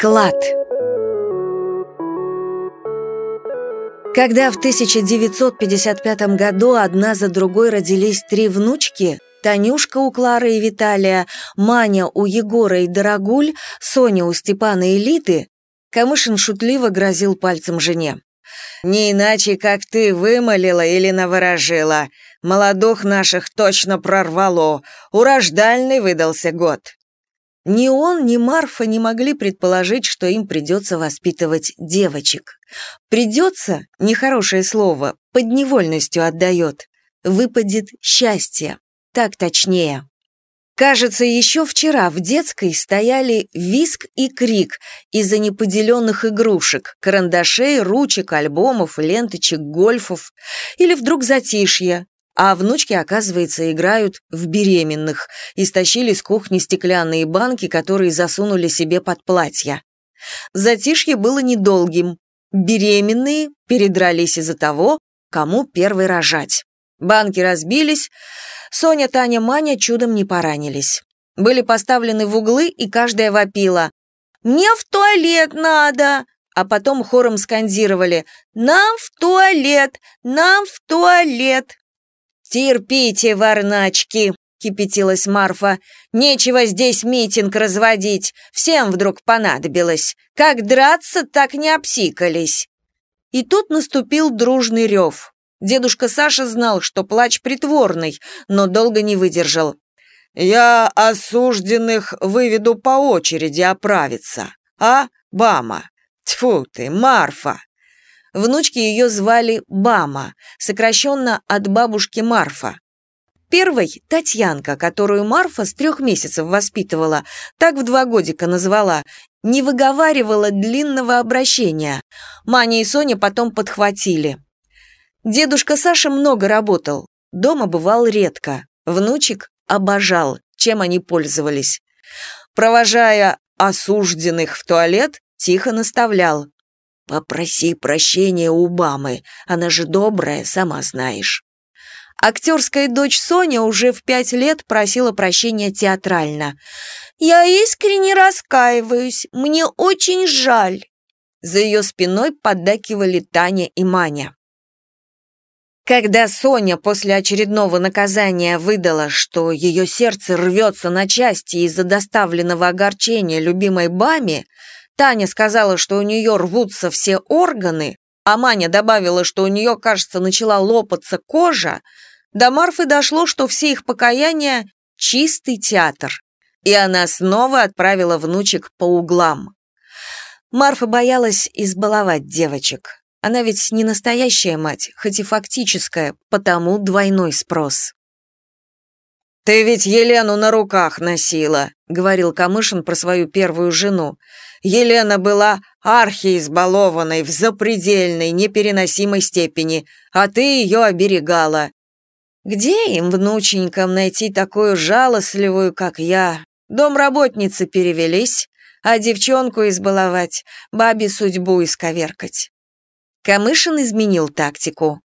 Клад Когда в 1955 году одна за другой родились три внучки, Танюшка у Клары и Виталия, Маня у Егора и Дорогуль, Соня у Степана и Литы, Камышин шутливо грозил пальцем жене. «Не иначе, как ты вымолила или наворожила. Молодух наших точно прорвало. Урождальный выдался год». Ни он, ни Марфа не могли предположить, что им придется воспитывать девочек. «Придется» — нехорошее слово, подневольностью отдает. Выпадет счастье. Так точнее. Кажется, еще вчера в детской стояли виск и крик из-за неподеленных игрушек, карандашей, ручек, альбомов, ленточек, гольфов. Или вдруг затишье, а внучки, оказывается, играют в беременных и стащили с кухни стеклянные банки, которые засунули себе под платья. Затишье было недолгим. Беременные передрались из-за того, кому первый рожать. Банки разбились, Соня, Таня, Маня чудом не поранились. Были поставлены в углы, и каждая вопила «Мне в туалет надо!» А потом хором скандировали «Нам в туалет! Нам в туалет!» «Терпите, варначки!» — кипятилась Марфа. «Нечего здесь митинг разводить. Всем вдруг понадобилось. Как драться, так не обсикались». И тут наступил дружный рев. Дедушка Саша знал, что плач притворный, но долго не выдержал. «Я осужденных выведу по очереди оправиться. А, Бама? Тьфу ты, Марфа!» Внучки ее звали Бама, сокращенно от бабушки Марфа. Первой – Татьянка, которую Марфа с трех месяцев воспитывала, так в два годика назвала, не выговаривала длинного обращения. Маня и Соня потом подхватили. Дедушка Саша много работал, дома бывал редко, внучек обожал, чем они пользовались. Провожая осужденных в туалет, тихо наставлял. «Попроси прощения у Бамы, она же добрая, сама знаешь». Актерская дочь Соня уже в пять лет просила прощения театрально. «Я искренне раскаиваюсь, мне очень жаль». За ее спиной поддакивали Таня и Маня. Когда Соня после очередного наказания выдала, что ее сердце рвется на части из-за доставленного огорчения любимой Баме, Таня сказала, что у нее рвутся все органы, а Маня добавила, что у нее, кажется, начала лопаться кожа, до Марфы дошло, что все их покаяния — чистый театр, и она снова отправила внучек по углам. Марфа боялась избаловать девочек. Она ведь не настоящая мать, хоть и фактическая, потому двойной спрос. «Ты ведь Елену на руках носила», — говорил Камышин про свою первую жену. «Елена была архиизбалованной в запредельной, непереносимой степени, а ты ее оберегала. Где им, внученькам, найти такую жалостливую, как я? Домработницы перевелись, а девчонку избаловать, бабе судьбу исковеркать. Камышин изменил тактику.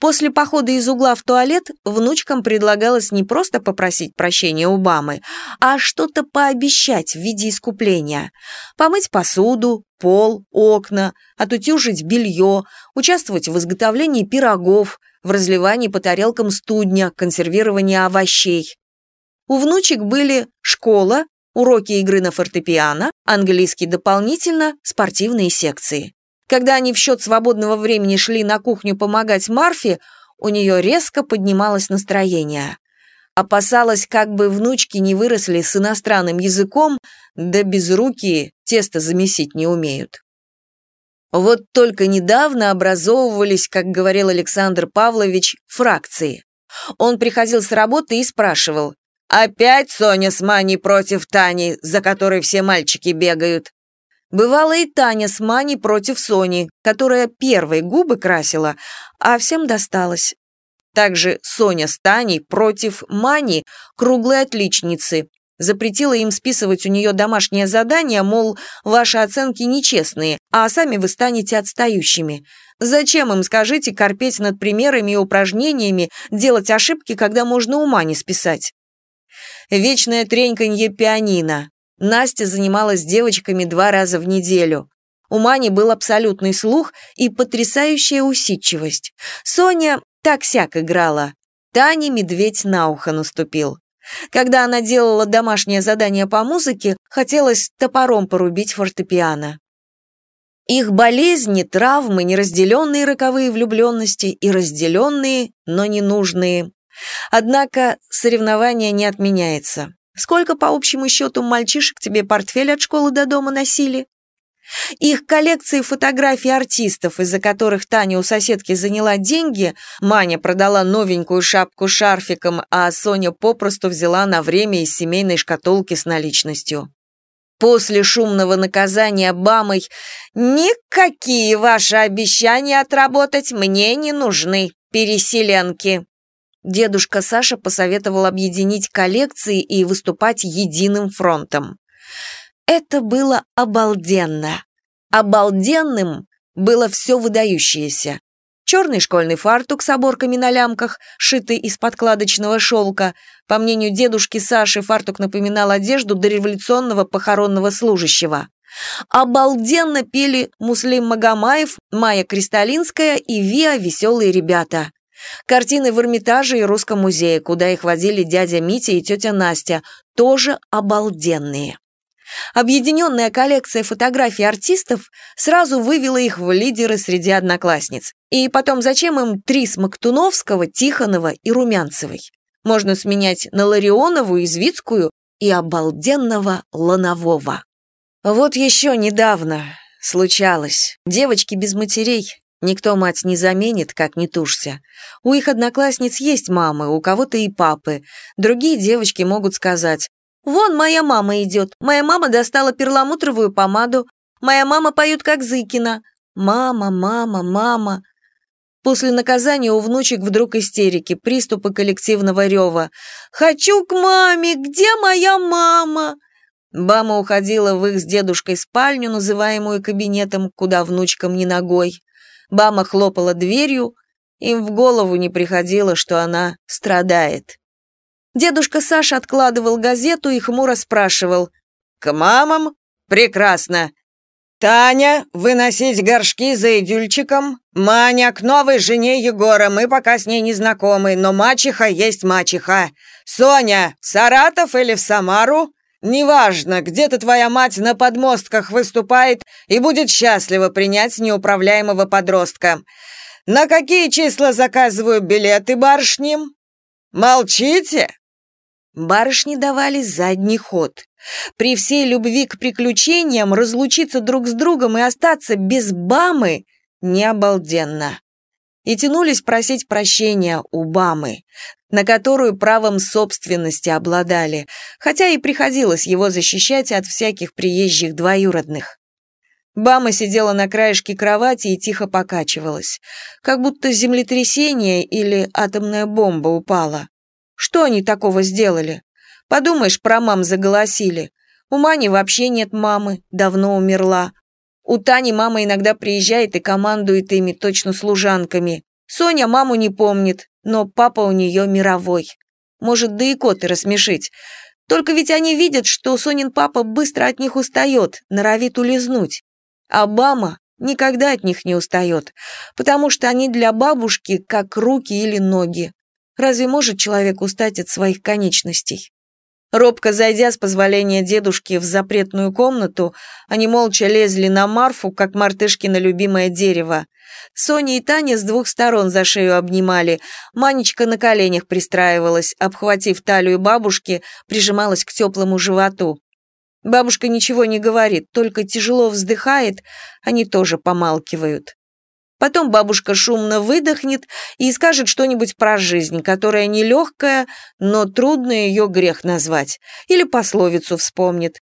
После похода из угла в туалет внучкам предлагалось не просто попросить прощения у Бамы, а что-то пообещать в виде искупления. Помыть посуду, пол, окна, отутюжить белье, участвовать в изготовлении пирогов, в разливании по тарелкам студня, консервировании овощей. У внучек были школа, уроки игры на фортепиано, английский дополнительно, спортивные секции. Когда они в счет свободного времени шли на кухню помогать Марфе, у нее резко поднималось настроение. Опасалась, как бы внучки не выросли с иностранным языком, да без руки тесто замесить не умеют. Вот только недавно образовывались, как говорил Александр Павлович, фракции. Он приходил с работы и спрашивал, «Опять Соня с Маней против Тани, за которой все мальчики бегают?» Бывала и Таня с Маней против Сони, которая первой губы красила, а всем досталось. Также Соня с Таней против Мани, круглой отличницы. Запретила им списывать у нее домашнее задание, мол, ваши оценки нечестные, а сами вы станете отстающими. Зачем им, скажите, корпеть над примерами и упражнениями, делать ошибки, когда можно ума не списать? Вечное треньканье пианино. Настя занималась с девочками два раза в неделю. У Мани был абсолютный слух и потрясающая усидчивость. Соня так-сяк играла. Тане медведь на ухо наступил. Когда она делала домашнее задание по музыке, хотелось топором порубить фортепиано. Их болезни, травмы, неразделенные роковые влюбленности и разделенные, но ненужные. Однако соревнование не отменяется. Сколько, по общему счету, мальчишек тебе портфель от школы до дома носили? Их коллекции фотографий артистов, из-за которых Таня у соседки заняла деньги, Маня продала новенькую шапку шарфиком, а Соня попросту взяла на время из семейной шкатулки с наличностью. После шумного наказания Бамой «Никакие ваши обещания отработать мне не нужны, переселенки!» Дедушка Саша посоветовал объединить коллекции и выступать единым фронтом. Это было обалденно. Обалденным было все выдающееся. Черный школьный фартук с оборками на лямках, шитый из подкладочного шелка. По мнению дедушки Саши, фартук напоминал одежду дореволюционного похоронного служащего. Обалденно пели Муслим Магомаев, Майя Кристалинская и Виа «Веселые ребята». Картины в Эрмитаже и Русском музее, куда их водили дядя Митя и тетя Настя, тоже обалденные. Объединенная коллекция фотографий артистов сразу вывела их в лидеры среди одноклассниц. И потом, зачем им три Смоктуновского, Тихонова и Румянцевой? Можно сменять на Ларионову, Извицкую и обалденного Ланового. Вот еще недавно случалось. Девочки без матерей. Никто мать не заменит, как не тушься. У их одноклассниц есть мамы, у кого-то и папы. Другие девочки могут сказать «Вон моя мама идет. Моя мама достала перламутровую помаду. Моя мама поет, как Зыкина. Мама, мама, мама». После наказания у внучек вдруг истерики, приступы коллективного рева. «Хочу к маме! Где моя мама?» Бама уходила в их с дедушкой спальню, называемую кабинетом, куда внучкам не ногой. Бама хлопала дверью, им в голову не приходило, что она страдает. Дедушка Саша откладывал газету и хмуро спрашивал. «К мамам? Прекрасно. Таня, выносить горшки за Эдюльчиком. Маня, к новой жене Егора, мы пока с ней не знакомы, но мачеха есть мачеха. Соня, в Саратов или в Самару? Неважно, где-то твоя мать на подмостках выступает и будет счастлива принять неуправляемого подростка. На какие числа заказываю билеты барышням? Молчите? Барышни давали задний ход. При всей любви к приключениям разлучиться друг с другом и остаться без бамы не обалденно. И тянулись просить прощения у бамы, на которую правом собственности обладали, хотя и приходилось его защищать от всяких приезжих двоюродных. Бама сидела на краешке кровати и тихо покачивалась, как будто землетрясение или атомная бомба упала. Что они такого сделали? Подумаешь, про мам заголосили. У Мани вообще нет мамы, давно умерла. У Тани мама иногда приезжает и командует ими, точно служанками. Соня маму не помнит, но папа у нее мировой. Может, да и коты рассмешить. Только ведь они видят, что Сонин папа быстро от них устает, норовит улизнуть. А Бама никогда от них не устает, потому что они для бабушки как руки или ноги. Разве может человек устать от своих конечностей? Робко зайдя с позволения дедушки в запретную комнату, они молча лезли на Марфу, как мартышки на любимое дерево. Соня и Таня с двух сторон за шею обнимали, Манечка на коленях пристраивалась, обхватив талию бабушки, прижималась к теплому животу. Бабушка ничего не говорит, только тяжело вздыхает, они тоже помалкивают. Потом бабушка шумно выдохнет и скажет что-нибудь про жизнь, которая нелегкая, но трудно ее грех назвать. Или пословицу вспомнит.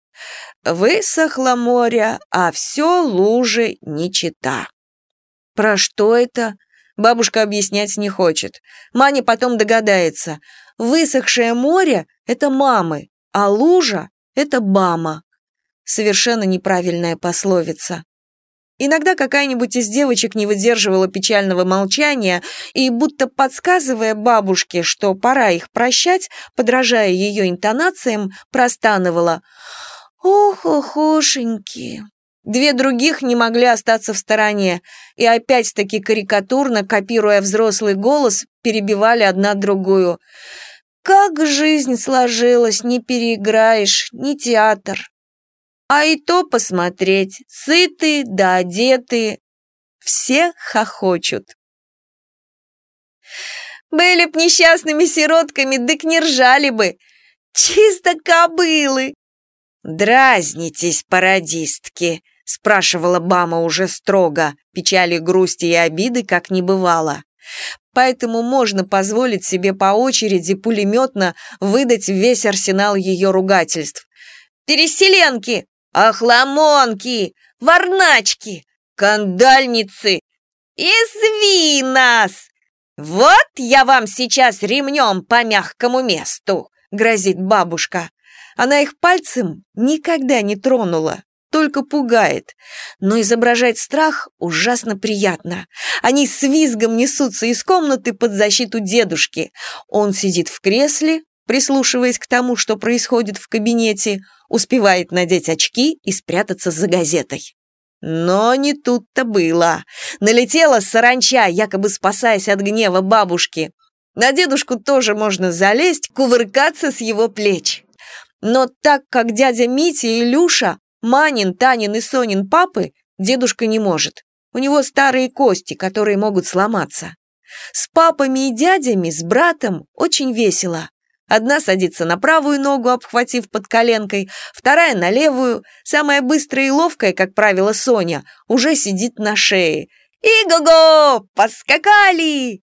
«Высохло море, а все лужи не чита». Про что это? Бабушка объяснять не хочет. Маня потом догадается. Высохшее море — это мамы, а лужа — это бама. Совершенно неправильная пословица. Иногда какая-нибудь из девочек не выдерживала печального молчания и, будто подсказывая бабушке, что пора их прощать, подражая ее интонациям, простанывала «Ох, охошеньки!». Две других не могли остаться в стороне, и опять-таки карикатурно, копируя взрослый голос, перебивали одна другую. «Как жизнь сложилась, не переиграешь, не театр!» А и то посмотреть, сытые да одетые. Все хохочут. Были б несчастными сиротками, дык не ржали бы. Чисто кобылы. Дразнитесь, пародистки, спрашивала Бама уже строго, печали, грусти и обиды как не бывало. Поэтому можно позволить себе по очереди пулеметно выдать весь арсенал ее ругательств. «Переселенки! Охламонки, варначки, кандальницы изви нас! Вот я вам сейчас ремнем по мягкому месту!» — грозит бабушка. Она их пальцем никогда не тронула, только пугает. Но изображать страх ужасно приятно. Они с визгом несутся из комнаты под защиту дедушки. Он сидит в кресле, прислушиваясь к тому, что происходит в кабинете, успевает надеть очки и спрятаться за газетой. Но не тут-то было. Налетела саранча, якобы спасаясь от гнева бабушки. На дедушку тоже можно залезть, кувыркаться с его плеч. Но так как дядя Митя и Илюша, Манин, Танин и Сонин папы, дедушка не может. У него старые кости, которые могут сломаться. С папами и дядями, с братом очень весело. Одна садится на правую ногу, обхватив под коленкой, вторая на левую. Самая быстрая и ловкая, как правило, Соня, уже сидит на шее. «И-го-го! Поскакали!»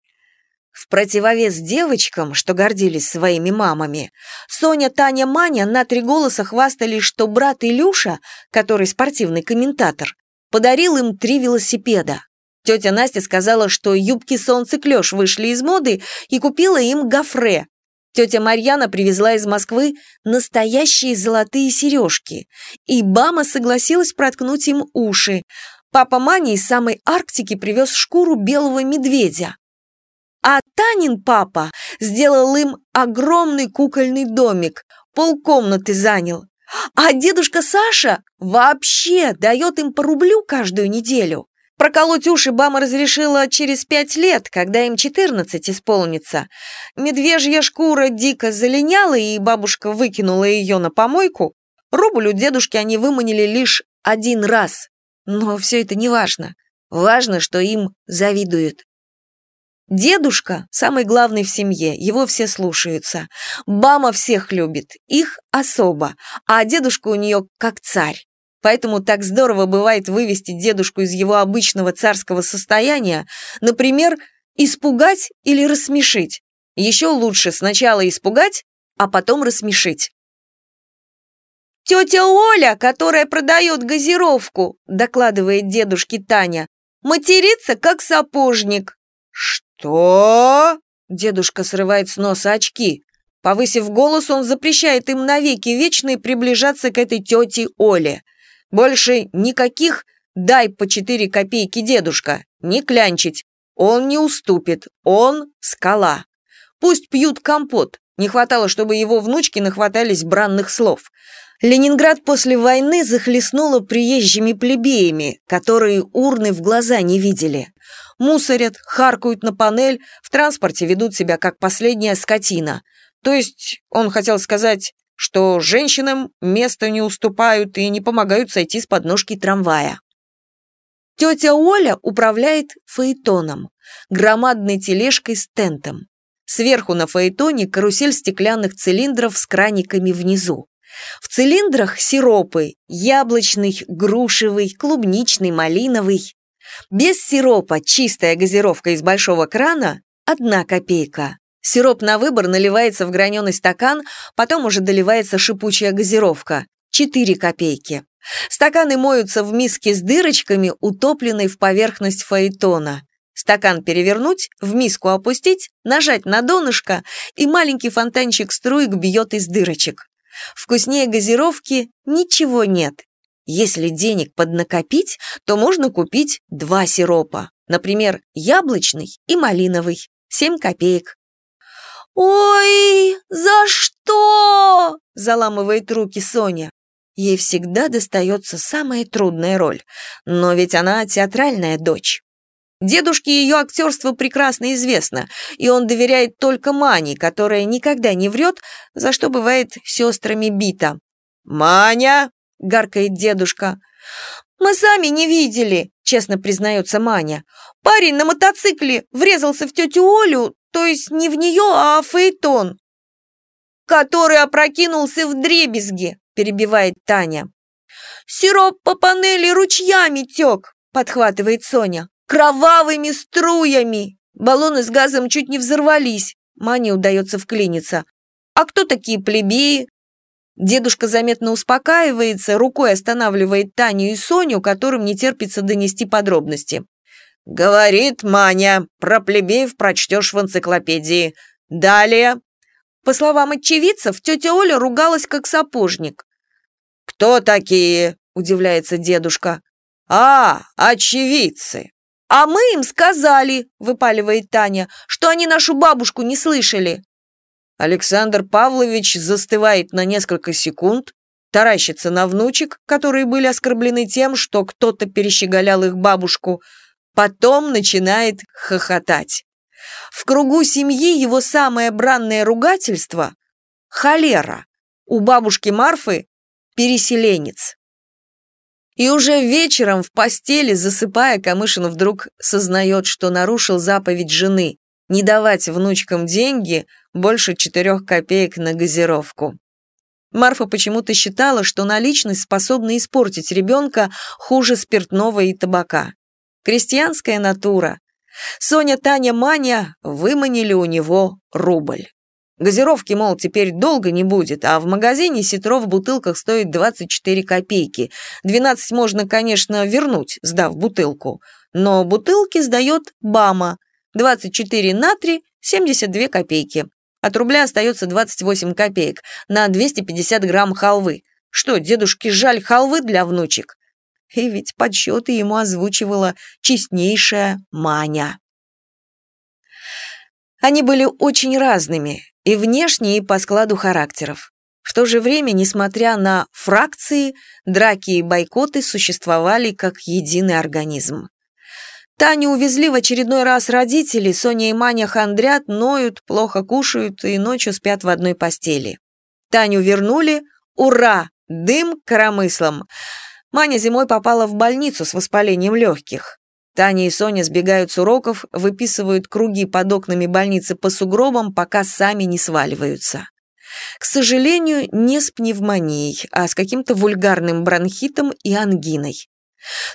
В противовес девочкам, что гордились своими мамами, Соня, Таня, Маня на три голоса хвастались, что брат Илюша, который спортивный комментатор, подарил им три велосипеда. Тетя Настя сказала, что юбки солнцеклёш вышли из моды и купила им гофре, Тетя Марьяна привезла из Москвы настоящие золотые сережки, и Бама согласилась проткнуть им уши. Папа Мани из самой Арктики привез шкуру белого медведя. А Танин папа сделал им огромный кукольный домик, полкомнаты занял. А дедушка Саша вообще дает им по рублю каждую неделю. Проколоть уши Бама разрешила через пять лет, когда им четырнадцать исполнится. Медвежья шкура дико залиняла, и бабушка выкинула ее на помойку. Рубль у дедушки они выманили лишь один раз. Но все это не важно. Важно, что им завидуют. Дедушка – самый главный в семье, его все слушаются. Бама всех любит, их особо, а дедушка у нее как царь. Поэтому так здорово бывает вывести дедушку из его обычного царского состояния, например, испугать или рассмешить. Еще лучше сначала испугать, а потом рассмешить. «Тетя Оля, которая продает газировку», докладывает дедушке Таня, матерится, как сапожник. «Что?» Дедушка срывает с носа очки. Повысив голос, он запрещает им навеки вечные приближаться к этой тете Оле. Больше никаких «дай по четыре копейки, дедушка», не клянчить. Он не уступит, он скала. Пусть пьют компот, не хватало, чтобы его внучки нахватались бранных слов. Ленинград после войны захлестнуло приезжими плебеями, которые урны в глаза не видели. Мусорят, харкают на панель, в транспорте ведут себя как последняя скотина. То есть, он хотел сказать, что женщинам места не уступают и не помогают сойти с подножки трамвая. Тетя Оля управляет фаэтоном, громадной тележкой с тентом. Сверху на фаэтоне карусель стеклянных цилиндров с краниками внизу. В цилиндрах сиропы – яблочный, грушевый, клубничный, малиновый. Без сиропа чистая газировка из большого крана – одна копейка. Сироп на выбор наливается в граненый стакан, потом уже доливается шипучая газировка. 4 копейки. Стаканы моются в миске с дырочками, утопленной в поверхность фаэтона. Стакан перевернуть, в миску опустить, нажать на донышко, и маленький фонтанчик струек бьет из дырочек. Вкуснее газировки ничего нет. Если денег поднакопить, то можно купить два сиропа. Например, яблочный и малиновый. 7 копеек. «Ой, за что?» – заламывает руки Соня. Ей всегда достается самая трудная роль, но ведь она театральная дочь. Дедушке ее актерство прекрасно известно, и он доверяет только Мане, которая никогда не врет, за что бывает сестрами бита. «Маня!» — гаркает дедушка. «Мы сами не видели», — честно признается Маня. «Парень на мотоцикле врезался в тетю Олю, то есть не в нее, а в Фейтон, который опрокинулся в дребезги», — перебивает Таня. «Сироп по панели ручьями тек», — подхватывает Соня. Кровавыми струями! Баллоны с газом чуть не взорвались. Мане удается вклиниться. А кто такие плебеи? Дедушка заметно успокаивается, рукой останавливает Таню и Соню, которым не терпится донести подробности. «Говорит Маня, про плебеев прочтешь в энциклопедии. Далее». По словам очевидцев, тетя Оля ругалась как сапожник. «Кто такие?» – удивляется дедушка. «А, очевидцы. «А мы им сказали», — выпаливает Таня, «что они нашу бабушку не слышали». Александр Павлович застывает на несколько секунд, таращится на внучек, которые были оскорблены тем, что кто-то перещеголял их бабушку, потом начинает хохотать. В кругу семьи его самое бранное ругательство — холера. У бабушки Марфы — переселенец. И уже вечером в постели, засыпая, Камышин вдруг сознает, что нарушил заповедь жены не давать внучкам деньги больше четырех копеек на газировку. Марфа почему-то считала, что наличность способна испортить ребенка хуже спиртного и табака. Крестьянская натура. Соня, Таня, Маня выманили у него рубль. Газировки, мол, теперь долго не будет, а в магазине ситро в бутылках стоит 24 копейки. 12 можно, конечно, вернуть, сдав бутылку. Но бутылки сдает БАМа. 24 на 3 – 72 копейки. От рубля остается 28 копеек на 250 грамм халвы. Что, дедушке жаль халвы для внучек? И ведь подсчеты ему озвучивала честнейшая Маня. Они были очень разными, и внешне, и по складу характеров. В то же время, несмотря на фракции, драки и бойкоты существовали как единый организм. Таню увезли в очередной раз родители, Соня и Маня хандрят, ноют, плохо кушают и ночью спят в одной постели. Таню вернули, ура, дым коромыслом. Маня зимой попала в больницу с воспалением легких. Таня и Соня сбегают с уроков, выписывают круги под окнами больницы по сугробам, пока сами не сваливаются. К сожалению, не с пневмонией, а с каким-то вульгарным бронхитом и ангиной.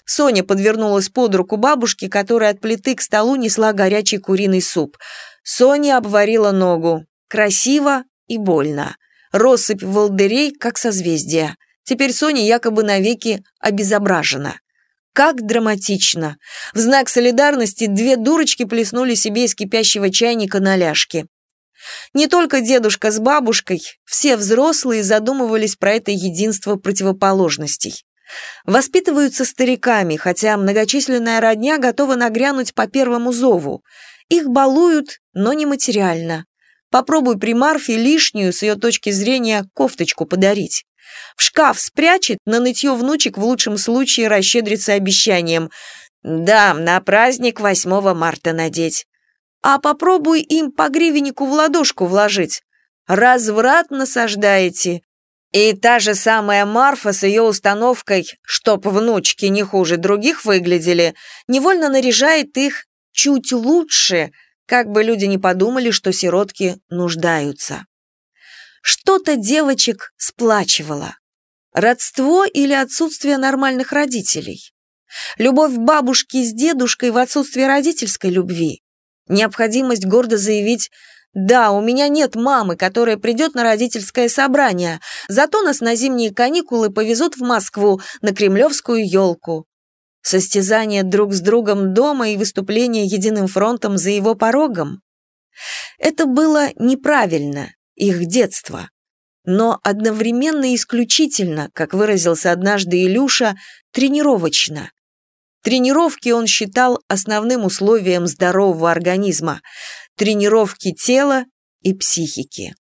Соня подвернулась под руку бабушки, которая от плиты к столу несла горячий куриный суп. Соня обварила ногу. Красиво и больно. Россыпь волдырей, как созвездие. Теперь Соня якобы навеки обезображена. Как драматично! В знак солидарности две дурочки плеснули себе из кипящего чайника на ляжке. Не только дедушка с бабушкой, все взрослые задумывались про это единство противоположностей. Воспитываются стариками, хотя многочисленная родня готова нагрянуть по первому зову. Их балуют, но не материально. Попробуй при Марфе лишнюю, с ее точки зрения, кофточку подарить. В шкаф спрячет, на нытье внучек в лучшем случае расщедрится обещанием. Да, на праздник 8 марта надеть. А попробуй им по гривеннику в ладошку вложить. Разврат насаждаете. И та же самая Марфа с ее установкой, чтоб внучки не хуже других выглядели, невольно наряжает их чуть лучше, как бы люди не подумали, что сиротки нуждаются. Что-то девочек сплачивало. Родство или отсутствие нормальных родителей? Любовь бабушки с дедушкой в отсутствие родительской любви? Необходимость гордо заявить «Да, у меня нет мамы, которая придет на родительское собрание, зато нас на зимние каникулы повезут в Москву на кремлевскую елку». Состязание друг с другом дома и выступление единым фронтом за его порогом? Это было неправильно, их детство. но одновременно исключительно, как выразился однажды Илюша, тренировочно. Тренировки он считал основным условием здорового организма, тренировки тела и психики.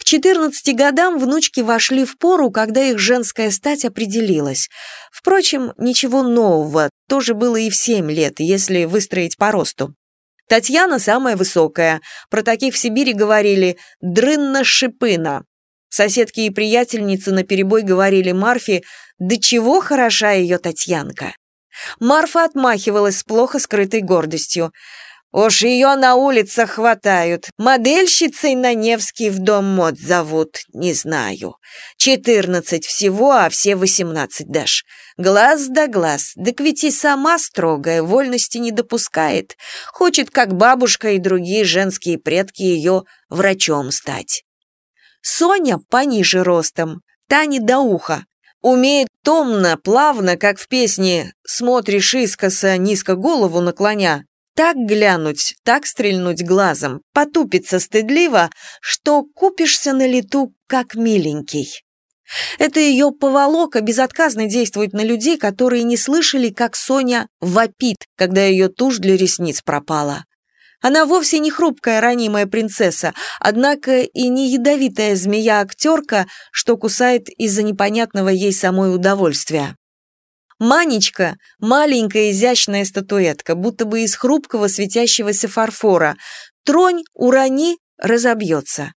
К 14 годам внучки вошли в пору, когда их женская стать определилась. Впрочем, ничего нового, тоже было и в 7 лет, если выстроить по росту. Татьяна самая высокая. Про таких в Сибири говорили «дрынна-шипына». Соседки и приятельницы наперебой говорили Марфе «Да чего хороша ее Татьянка». Марфа отмахивалась с плохо скрытой гордостью. Уж ее на улицах хватают. Модельщицей на Невский в дом мод зовут, не знаю. Четырнадцать всего, а все восемнадцать дашь. Глаз да глаз, да ведь и сама строгая, вольности не допускает. Хочет, как бабушка и другие женские предки, ее врачом стать. Соня пониже ростом, Таня до уха. Умеет томно, плавно, как в песне «Смотришь искоса, низко голову наклоня», так глянуть, так стрельнуть глазом, потупиться стыдливо, что купишься на лету, как миленький. Это ее поволока безотказно действует на людей, которые не слышали, как Соня вопит, когда ее тушь для ресниц пропала. Она вовсе не хрупкая ранимая принцесса, однако и не ядовитая змея-актерка, что кусает из-за непонятного ей самой удовольствия. Манечка – маленькая изящная статуэтка, будто бы из хрупкого светящегося фарфора. Тронь, урони – разобьется.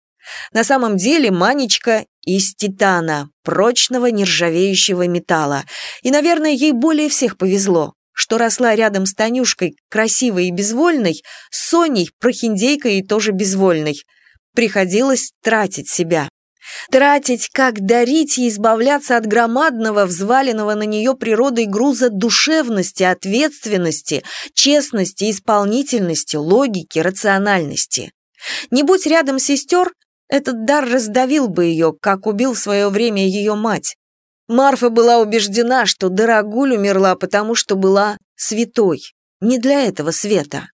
На самом деле Манечка из титана, прочного нержавеющего металла. И, наверное, ей более всех повезло, что росла рядом с Танюшкой, красивой и безвольной, с Соней, прохиндейкой и тоже безвольной. Приходилось тратить себя. Тратить, как дарить и избавляться от громадного, взваленного на нее природой груза душевности, ответственности, честности, исполнительности, логики, рациональности. Не будь рядом сестер, этот дар раздавил бы ее, как убил в свое время ее мать. Марфа была убеждена, что Дорогуль умерла, потому что была святой, не для этого света.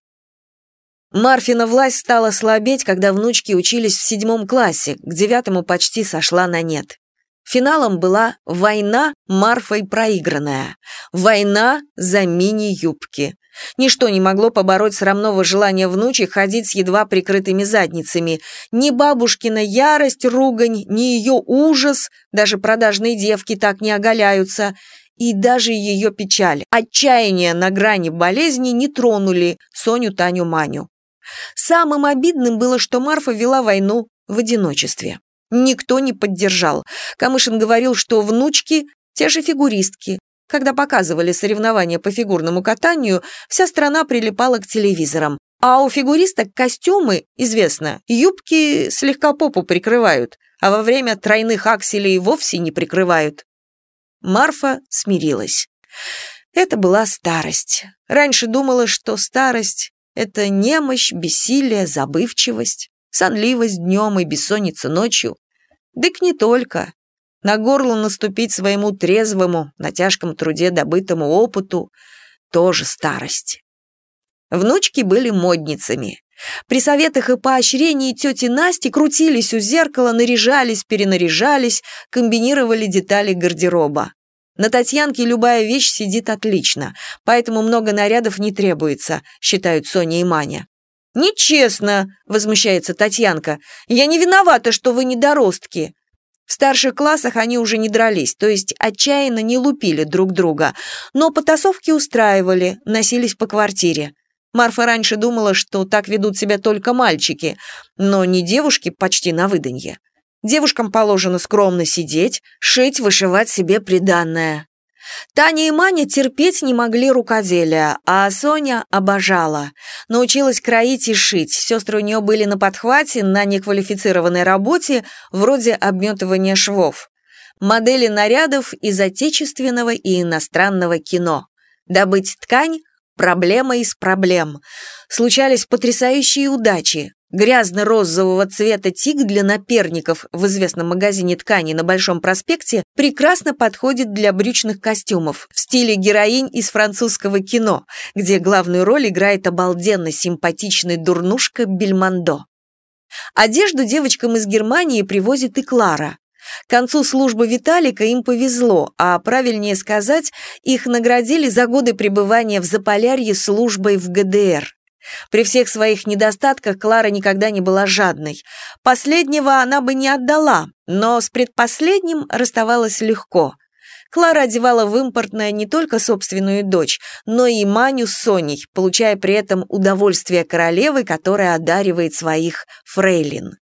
Марфина власть стала слабеть, когда внучки учились в седьмом классе, к девятому почти сошла на нет. Финалом была «Война Марфой проигранная». Война за мини-юбки. Ничто не могло побороть срамного желания внучек ходить с едва прикрытыми задницами. Ни бабушкина ярость, ругань, ни ее ужас, даже продажные девки так не оголяются, и даже ее печаль, отчаяние на грани болезни не тронули Соню, Таню, Маню. Самым обидным было, что Марфа вела войну в одиночестве. Никто не поддержал. Камышин говорил, что внучки – те же фигуристки. Когда показывали соревнования по фигурному катанию, вся страна прилипала к телевизорам. А у фигуристок костюмы, известно, юбки слегка попу прикрывают, а во время тройных акселей вовсе не прикрывают. Марфа смирилась. Это была старость. Раньше думала, что старость это немощь, бессилие, забывчивость, сонливость днем и бессонница ночью. Дык не только. На горло наступить своему трезвому, на тяжком труде добытому опыту – тоже старость. Внучки были модницами. При советах и поощрении тети Насти крутились у зеркала, наряжались, перенаряжались, комбинировали детали гардероба. На Татьянке любая вещь сидит отлично, поэтому много нарядов не требуется, считают Соня и Маня. «Нечестно!» – возмущается Татьянка. «Я не виновата, что вы недоростки!» В старших классах они уже не дрались, то есть отчаянно не лупили друг друга, но потасовки устраивали, носились по квартире. Марфа раньше думала, что так ведут себя только мальчики, но не девушки почти на выданье. Девушкам положено скромно сидеть, шить, вышивать себе приданное. Таня и Маня терпеть не могли рукоделия, а Соня обожала. Научилась кроить и шить. Сестры у нее были на подхвате, на неквалифицированной работе, вроде обметывания швов. Модели нарядов из отечественного и иностранного кино. Добыть ткань – проблема из проблем. Случались потрясающие удачи. Грязно-розового цвета тик для наперников в известном магазине тканей на Большом проспекте прекрасно подходит для брючных костюмов в стиле героинь из французского кино, где главную роль играет обалденно симпатичный дурнушка Бельмондо. Одежду девочкам из Германии привозит и Клара. К концу службы Виталика им повезло, а правильнее сказать, их наградили за годы пребывания в Заполярье службой в ГДР. При всех своих недостатках Клара никогда не была жадной. Последнего она бы не отдала, но с предпоследним расставалась легко. Клара одевала в импортное не только собственную дочь, но и Маню с Соней, получая при этом удовольствие королевы, которая одаривает своих фрейлин.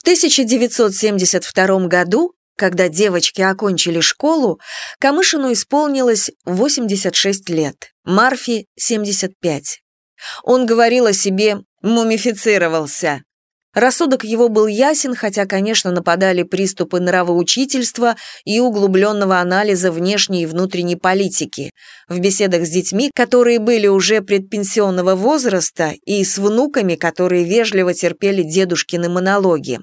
В 1972 году, когда девочки окончили школу, Камышину исполнилось 86 лет, Марфи – 75. Он говорил о себе «мумифицировался». Рассудок его был ясен, хотя, конечно, нападали приступы нравоучительства и углубленного анализа внешней и внутренней политики. В беседах с детьми, которые были уже предпенсионного возраста, и с внуками, которые вежливо терпели дедушкины монологи.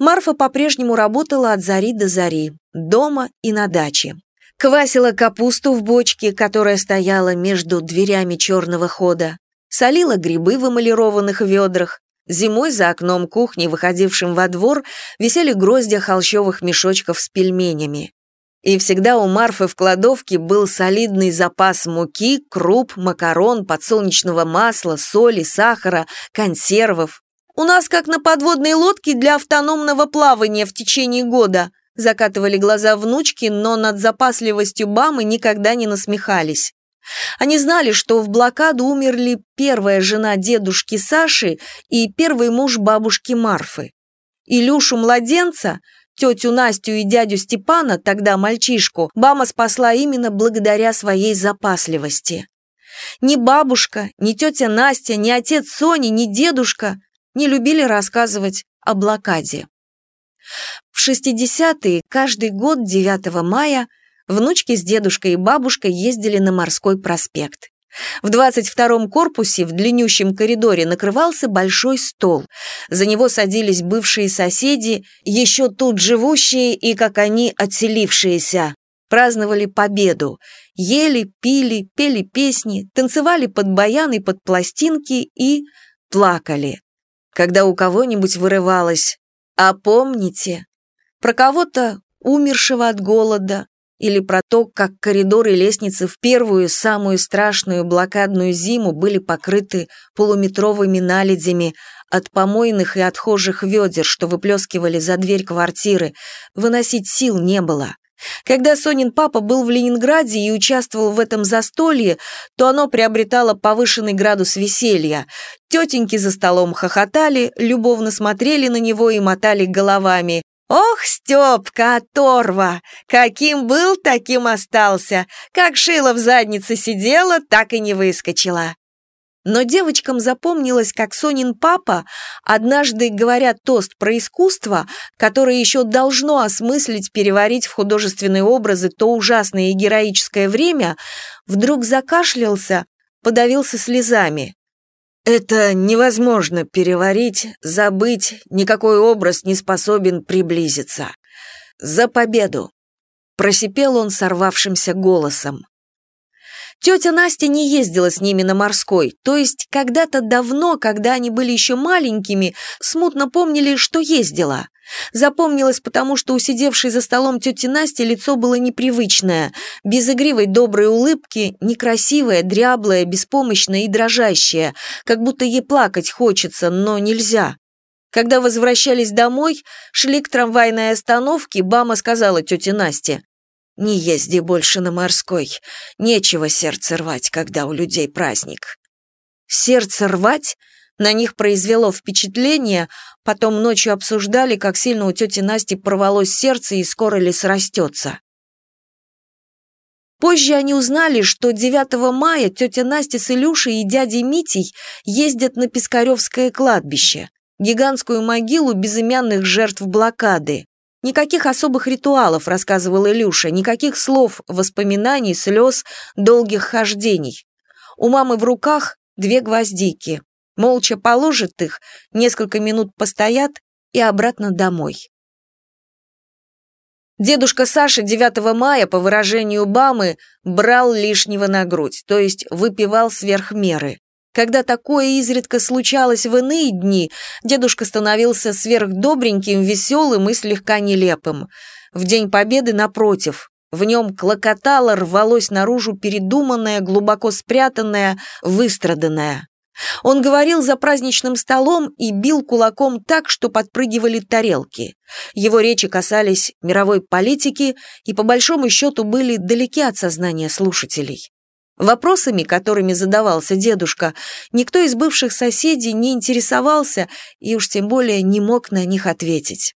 Марфа по-прежнему работала от зари до зари, дома и на даче. Квасила капусту в бочке, которая стояла между дверями черного хода, солила грибы в эмалированных ведрах, Зимой за окном кухни, выходившим во двор, висели гроздья холщовых мешочков с пельменями. И всегда у Марфы в кладовке был солидный запас муки, круп, макарон, подсолнечного масла, соли, сахара, консервов. «У нас как на подводной лодке для автономного плавания в течение года», закатывали глаза внучки, но над запасливостью Бамы никогда не насмехались. Они знали, что в блокаду умерли первая жена дедушки Саши и первый муж бабушки Марфы. Илюшу-младенца, тетю Настю и дядю Степана, тогда мальчишку, Бама спасла именно благодаря своей запасливости. Ни бабушка, ни тетя Настя, ни отец Сони, ни дедушка не любили рассказывать о блокаде. В 60-е каждый год 9 мая – Внучки с дедушкой и бабушкой ездили на морской проспект. В 22-м корпусе в длиннющем коридоре накрывался большой стол. За него садились бывшие соседи, еще тут живущие и, как они, отселившиеся. Праздновали победу. Ели, пили, пели песни, танцевали под баян и под пластинки и плакали. Когда у кого-нибудь вырывалось «А помните?» Про кого-то, умершего от голода, или про то, как коридоры и лестницы в первую, самую страшную блокадную зиму были покрыты полуметровыми наледями от помойных и отхожих ведер, что выплескивали за дверь квартиры, выносить сил не было. Когда Сонин папа был в Ленинграде и участвовал в этом застолье, то оно приобретало повышенный градус веселья. Тетеньки за столом хохотали, любовно смотрели на него и мотали головами. «Ох, Степка, оторва! Каким был, таким остался! Как шило в заднице сидела, так и не выскочила!» Но девочкам запомнилось, как Сонин папа, однажды говоря тост про искусство, которое еще должно осмыслить, переварить в художественные образы то ужасное и героическое время, вдруг закашлялся, подавился слезами. Это невозможно переварить, забыть, никакой образ не способен приблизиться. За победу! Просипел он сорвавшимся голосом. Тетя Настя не ездила с ними на морской, то есть когда-то давно, когда они были еще маленькими, смутно помнили, что ездила. Запомнилось потому, что у сидевшей за столом тети Насти лицо было непривычное, без игривой доброй улыбки, некрасивое, дряблое, беспомощное и дрожащее, как будто ей плакать хочется, но нельзя. Когда возвращались домой, шли к трамвайной остановке, Бама сказала тете Насте, не езди больше на морской. Нечего сердце рвать, когда у людей праздник. Сердце рвать? На них произвело впечатление, потом ночью обсуждали, как сильно у тети Насти порвалось сердце и скоро ли срастется. Позже они узнали, что 9 мая тетя Настя с Илюшей и дядей Митей ездят на Пискаревское кладбище, гигантскую могилу безымянных жертв блокады. Никаких особых ритуалов, рассказывал Илюша, никаких слов, воспоминаний, слез, долгих хождений. У мамы в руках две гвоздики. Молча положит их, несколько минут постоят и обратно домой. Дедушка Саша 9 мая, по выражению Бамы, брал лишнего на грудь, то есть выпивал сверх меры. Когда такое изредка случалось в иные дни, дедушка становился сверхдобреньким, веселым и слегка нелепым. В День Победы, напротив, в нем клокотало, рвалось наружу передуманное, глубоко спрятанное, выстраданное. Он говорил за праздничным столом и бил кулаком так, что подпрыгивали тарелки. Его речи касались мировой политики и, по большому счету, были далеки от сознания слушателей. Вопросами, которыми задавался дедушка, никто из бывших соседей не интересовался и уж тем более не мог на них ответить.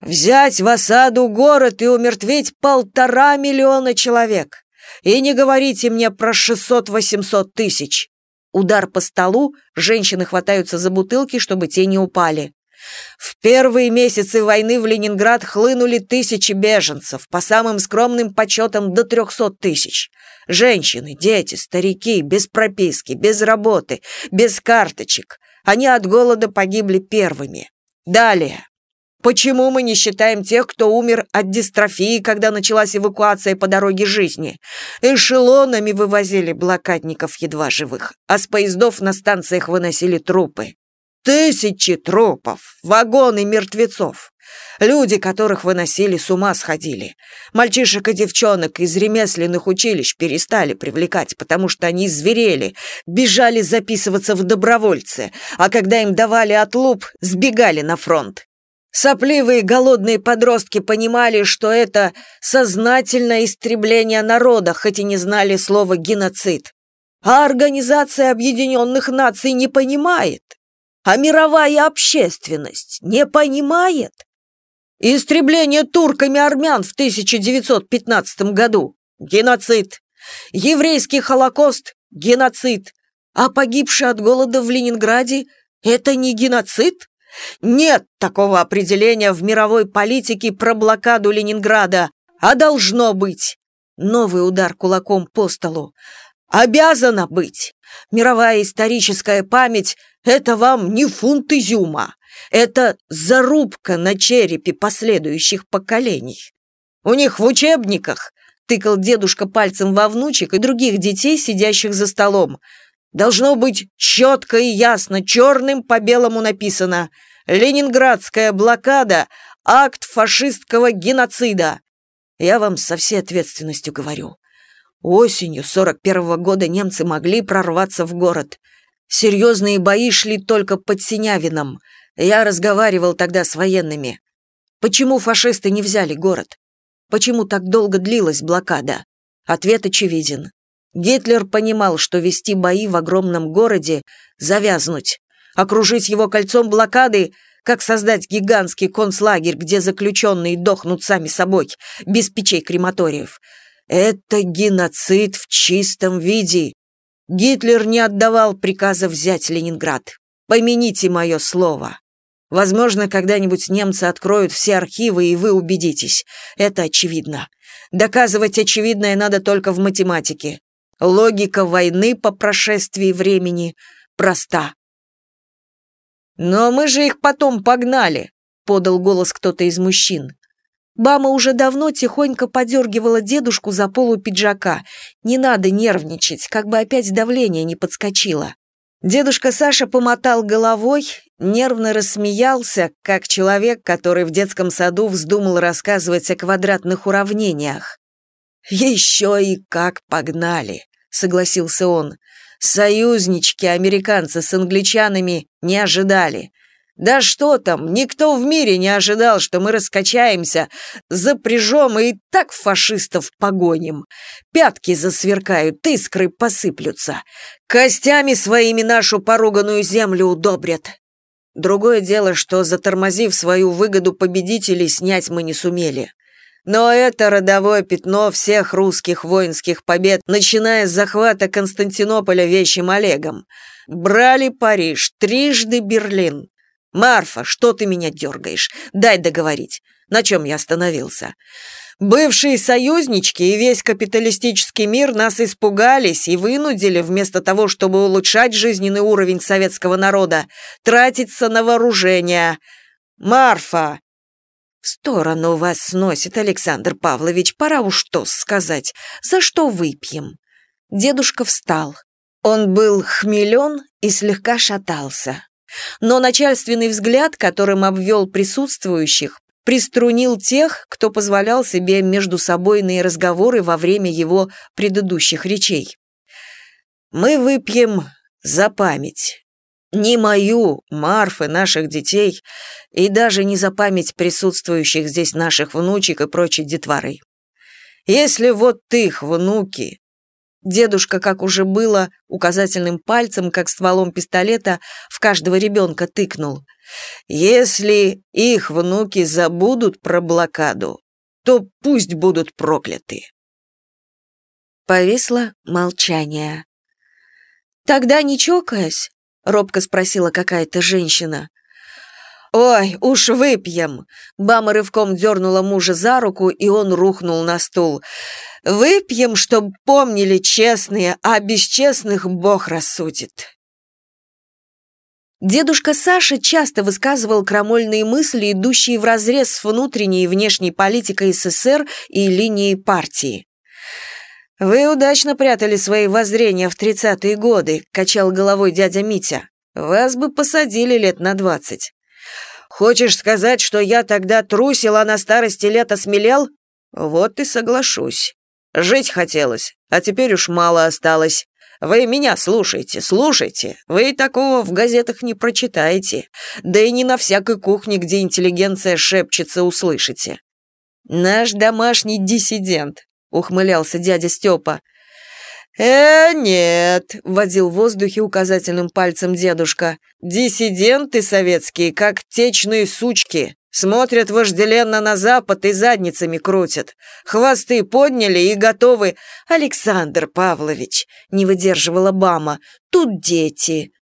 «Взять в осаду город и умертвить полтора миллиона человек! И не говорите мне про шестьсот-восемьсот тысяч!» Удар по столу, женщины хватаются за бутылки, чтобы те не упали. В первые месяцы войны в Ленинград хлынули тысячи беженцев, по самым скромным подсчетам до трехсот тысяч. Женщины, дети, старики, без прописки, без работы, без карточек. Они от голода погибли первыми. Далее. Почему мы не считаем тех, кто умер от дистрофии, когда началась эвакуация по дороге жизни? Эшелонами вывозили блокадников едва живых, а с поездов на станциях выносили трупы. Тысячи трупов, вагоны мертвецов. Люди, которых выносили, с ума сходили. Мальчишек и девчонок из ремесленных училищ перестали привлекать, потому что они зверели, бежали записываться в добровольцы, а когда им давали отлуп, сбегали на фронт. Сопливые голодные подростки понимали, что это сознательное истребление народа, хоть и не знали слова «геноцид». А Организация Объединенных Наций не понимает а мировая общественность не понимает? Истребление турками армян в 1915 году – геноцид. Еврейский холокост – геноцид. А погибшие от голода в Ленинграде – это не геноцид? Нет такого определения в мировой политике про блокаду Ленинграда, а должно быть. Новый удар кулаком по столу. Обязано быть. Мировая историческая память это вам не фунт изюма. Это зарубка на черепе последующих поколений. У них в учебниках, тыкал дедушка пальцем во внучек и других детей, сидящих за столом, должно быть четко и ясно, черным по белому написано «Ленинградская блокада – акт фашистского геноцида». Я вам со всей ответственностью говорю. Осенью 41 -го года немцы могли прорваться в город – Серьезные бои шли только под Синявином. Я разговаривал тогда с военными. Почему фашисты не взяли город? Почему так долго длилась блокада? Ответ очевиден. Гитлер понимал, что вести бои в огромном городе – завязнуть. Окружить его кольцом блокады – как создать гигантский концлагерь, где заключенные дохнут сами собой, без печей крематориев. Это геноцид в чистом виде. Гитлер не отдавал приказа взять Ленинград. Помяните мое слово. Возможно, когда-нибудь немцы откроют все архивы, и вы убедитесь. Это очевидно. Доказывать очевидное надо только в математике. Логика войны по прошествии времени проста. «Но мы же их потом погнали», — подал голос кто-то из мужчин. Бама уже давно тихонько подергивала дедушку за полу пиджака. Не надо нервничать, как бы опять давление не подскочило. Дедушка Саша помотал головой, нервно рассмеялся, как человек, который в детском саду вздумал рассказывать о квадратных уравнениях. «Еще и как погнали», — согласился он. «Союзнички американцы с англичанами не ожидали. Да что там, никто в мире не ожидал, что мы раскачаемся, запряжем и так фашистов погоним. Пятки засверкают, искры посыплются. Костями своими нашу поруганную землю удобрят. Другое дело, что, затормозив свою выгоду победителей, снять мы не сумели. Но это родовое пятно всех русских воинских побед, начиная с захвата Константинополя Вещим Олегом. Брали Париж, трижды Берлин, «Марфа, что ты меня дергаешь? Дай договорить. На чем я остановился?» Бывшие союзнички и весь капиталистический мир нас испугались и вынудили, вместо того, чтобы улучшать жизненный уровень советского народа, тратиться на вооружение. Марфа!» «В сторону вас сносит, Александр Павлович, пора уж что сказать. За что выпьем?» Дедушка встал. Он был хмелен и слегка шатался. Но начальственный взгляд, которым обвел присутствующих, приструнил тех, кто позволял себе между собойные разговоры во время его предыдущих речей. «Мы выпьем за память. Не мою, Марфы, наших детей, и даже не за память присутствующих здесь наших внучек и прочей детворы. Если вот их внуки Дедушка, как уже было, указательным пальцем, как стволом пистолета, в каждого ребенка тыкнул. «Если их внуки забудут про блокаду, то пусть будут прокляты». Повисло молчание. «Тогда не чокаясь?» — робко спросила какая-то женщина. «Ой, уж выпьем!» Бама рывком дернула мужа за руку, и он рухнул на стул. «Выпьем, чтоб помнили честные, а бесчестных Бог рассудит». Дедушка Саша часто высказывал крамольные мысли, идущие вразрез с внутренней и внешней политикой СССР и линией партии. «Вы удачно прятали свои воззрения в тридцатые годы», — качал головой дядя Митя. «Вас бы посадили лет на двадцать». Хочешь сказать, что я тогда трусил, а на старости лет осмелел? Вот и соглашусь. Жить хотелось, а теперь уж мало осталось. Вы меня слушайте, слушайте. Вы такого в газетах не прочитаете. Да и не на всякой кухне, где интеллигенция шепчется, услышите. Наш домашний диссидент, ухмылялся дядя Степа. «Э, нет», — водил в воздухе указательным пальцем дедушка. «Диссиденты советские, как течные сучки, смотрят вожделенно на запад и задницами крутят. Хвосты подняли и готовы. Александр Павлович», — не выдерживала Бама, — «тут дети».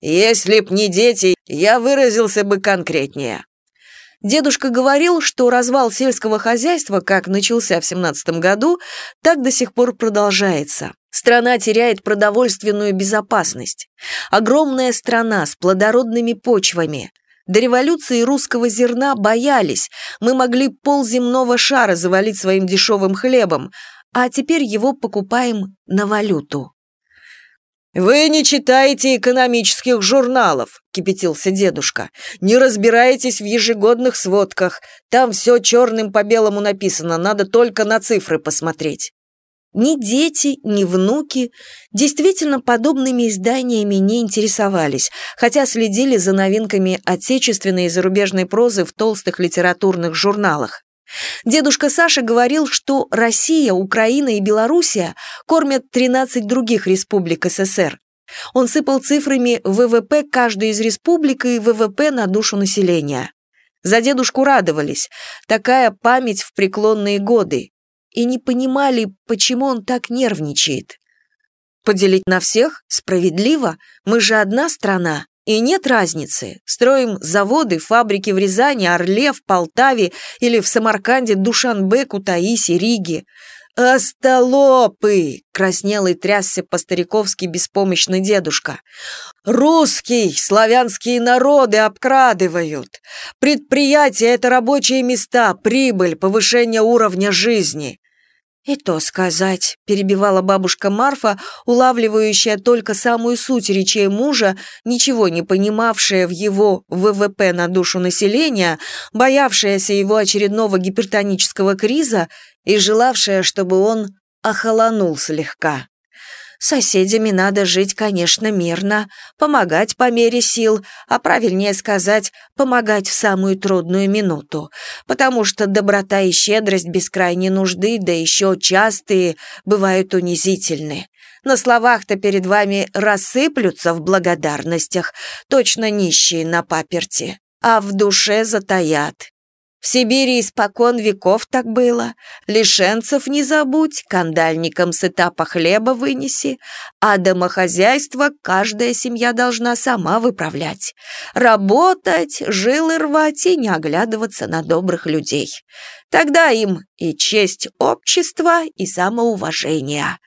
«Если б не дети, я выразился бы конкретнее. Дедушка говорил, что развал сельского хозяйства, как начался в 17 году, так до сих пор продолжается. Страна теряет продовольственную безопасность. Огромная страна с плодородными почвами. До революции русского зерна боялись, мы могли пол земного шара завалить своим дешевым хлебом, а теперь его покупаем на валюту. «Вы не читаете экономических журналов», — кипятился дедушка. «Не разбираетесь в ежегодных сводках. Там все черным по белому написано, надо только на цифры посмотреть». Ни дети, ни внуки действительно подобными изданиями не интересовались, хотя следили за новинками отечественной и зарубежной прозы в толстых литературных журналах. Дедушка Саша говорил, что Россия, Украина и Белоруссия кормят 13 других республик СССР. Он сыпал цифрами ВВП каждой из республик и ВВП на душу населения. За дедушку радовались. Такая память в преклонные годы. И не понимали, почему он так нервничает. Поделить на всех? Справедливо? Мы же одна страна. И нет разницы, строим заводы, фабрики в Рязани, Орле, в Полтаве или в Самарканде, Душанбе, Кутаиси, Риге. «Остолопы!» — краснел и трясся по-стариковски беспомощный дедушка. «Русский, славянские народы обкрадывают. Предприятия — это рабочие места, прибыль, повышение уровня жизни. «И то сказать», — перебивала бабушка Марфа, улавливающая только самую суть речей мужа, ничего не понимавшая в его ВВП на душу населения, боявшаяся его очередного гипертонического криза и желавшая, чтобы он охолонул слегка соседями надо жить, конечно, мирно, помогать по мере сил, а правильнее сказать, помогать в самую трудную минуту, потому что доброта и щедрость без крайней нужды, да еще частые, бывают унизительны. На словах-то перед вами рассыплются в благодарностях, точно нищие на паперти, а в душе затаят. В Сибири испокон веков так было. Лишенцев не забудь, кандальникам с этапа хлеба вынеси, а домохозяйство каждая семья должна сама выправлять. Работать, жилы рвать и не оглядываться на добрых людей. Тогда им и честь общества, и самоуважение.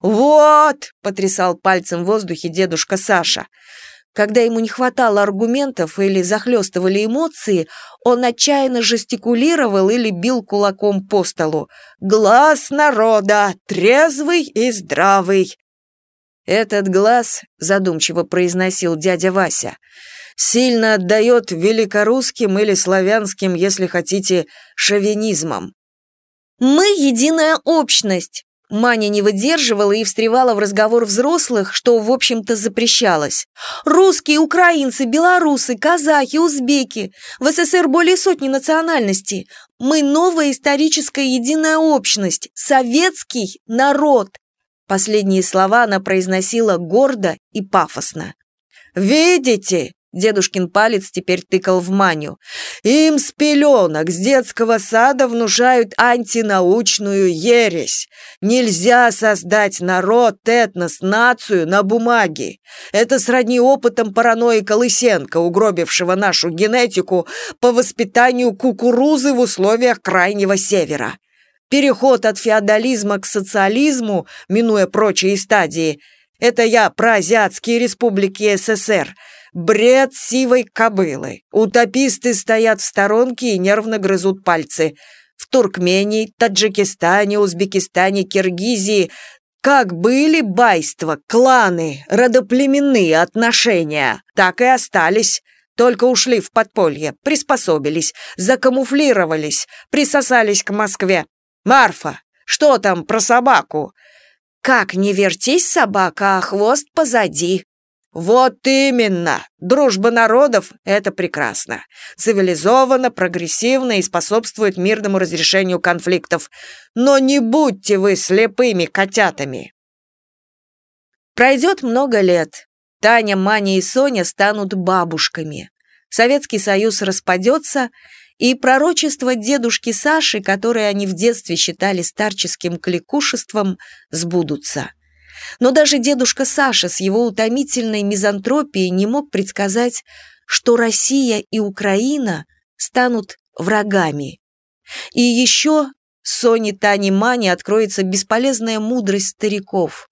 «Вот!» — потрясал пальцем в воздухе дедушка Саша — когда ему не хватало аргументов или захлестывали эмоции, он отчаянно жестикулировал или бил кулаком по столу. «Глаз народа! Трезвый и здравый!» «Этот глаз», — задумчиво произносил дядя Вася, «сильно отдает великорусским или славянским, если хотите, шовинизмом». «Мы — единая общность», Маня не выдерживала и встревала в разговор взрослых, что, в общем-то, запрещалось. «Русские, украинцы, белорусы, казахи, узбеки. В СССР более сотни национальностей. Мы новая историческая единая общность. Советский народ». Последние слова она произносила гордо и пафосно. «Видите?» Дедушкин палец теперь тыкал в Маню. «Им с пеленок, с детского сада внушают антинаучную ересь. Нельзя создать народ, этнос, нацию на бумаге. Это сродни опытом паранойи Лысенко, угробившего нашу генетику по воспитанию кукурузы в условиях Крайнего Севера. Переход от феодализма к социализму, минуя прочие стадии, это я про азиатские республики СССР – Бред сивой кобылы. Утописты стоят в сторонке и нервно грызут пальцы. В Туркмении, Таджикистане, Узбекистане, Киргизии как были байства, кланы, родоплеменные отношения, так и остались. Только ушли в подполье, приспособились, закамуфлировались, присосались к Москве. Марфа, что там про собаку? Как не вертись, собака, а хвост позади. «Вот именно! Дружба народов — это прекрасно. Цивилизованно, прогрессивно и способствует мирному разрешению конфликтов. Но не будьте вы слепыми котятами!» Пройдет много лет. Таня, Маня и Соня станут бабушками. Советский Союз распадется, и пророчество дедушки Саши, которое они в детстве считали старческим кликушеством, сбудутся. Но даже дедушка Саша с его утомительной мизантропией не мог предсказать, что Россия и Украина станут врагами. И еще Соне, Тане, Мане откроется бесполезная мудрость стариков.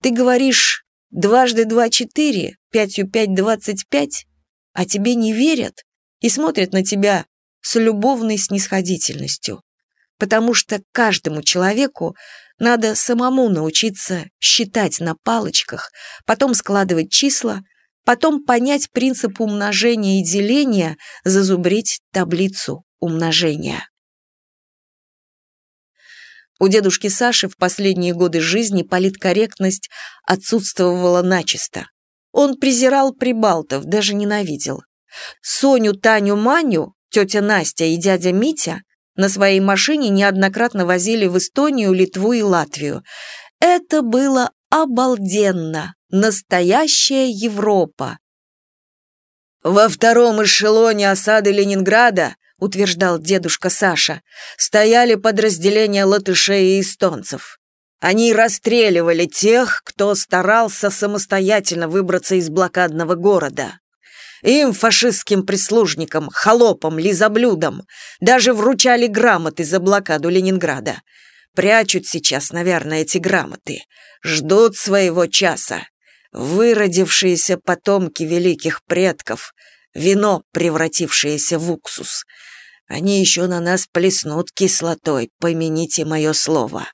Ты говоришь «дважды два – четыре, пятью пять – двадцать пять», а тебе не верят и смотрят на тебя с любовной снисходительностью. Потому что каждому человеку надо самому научиться считать на палочках, потом складывать числа, потом понять принцип умножения и деления, зазубрить таблицу умножения. У дедушки Саши в последние годы жизни политкорректность отсутствовала начисто. Он презирал прибалтов, даже ненавидел. Соню, Таню, Маню, тетя Настя и дядя Митя на своей машине неоднократно возили в Эстонию, Литву и Латвию. Это было обалденно. Настоящая Европа. «Во втором эшелоне осады Ленинграда, утверждал дедушка Саша, стояли подразделения латышей и эстонцев. Они расстреливали тех, кто старался самостоятельно выбраться из блокадного города. Им, фашистским прислужникам, холопам, лизоблюдам, даже вручали грамоты за блокаду Ленинграда. Прячут сейчас, наверное, эти грамоты. Ждут своего часа. Выродившиеся потомки великих предков, вино, превратившееся в уксус. Они еще на нас плеснут кислотой, помяните мое слово.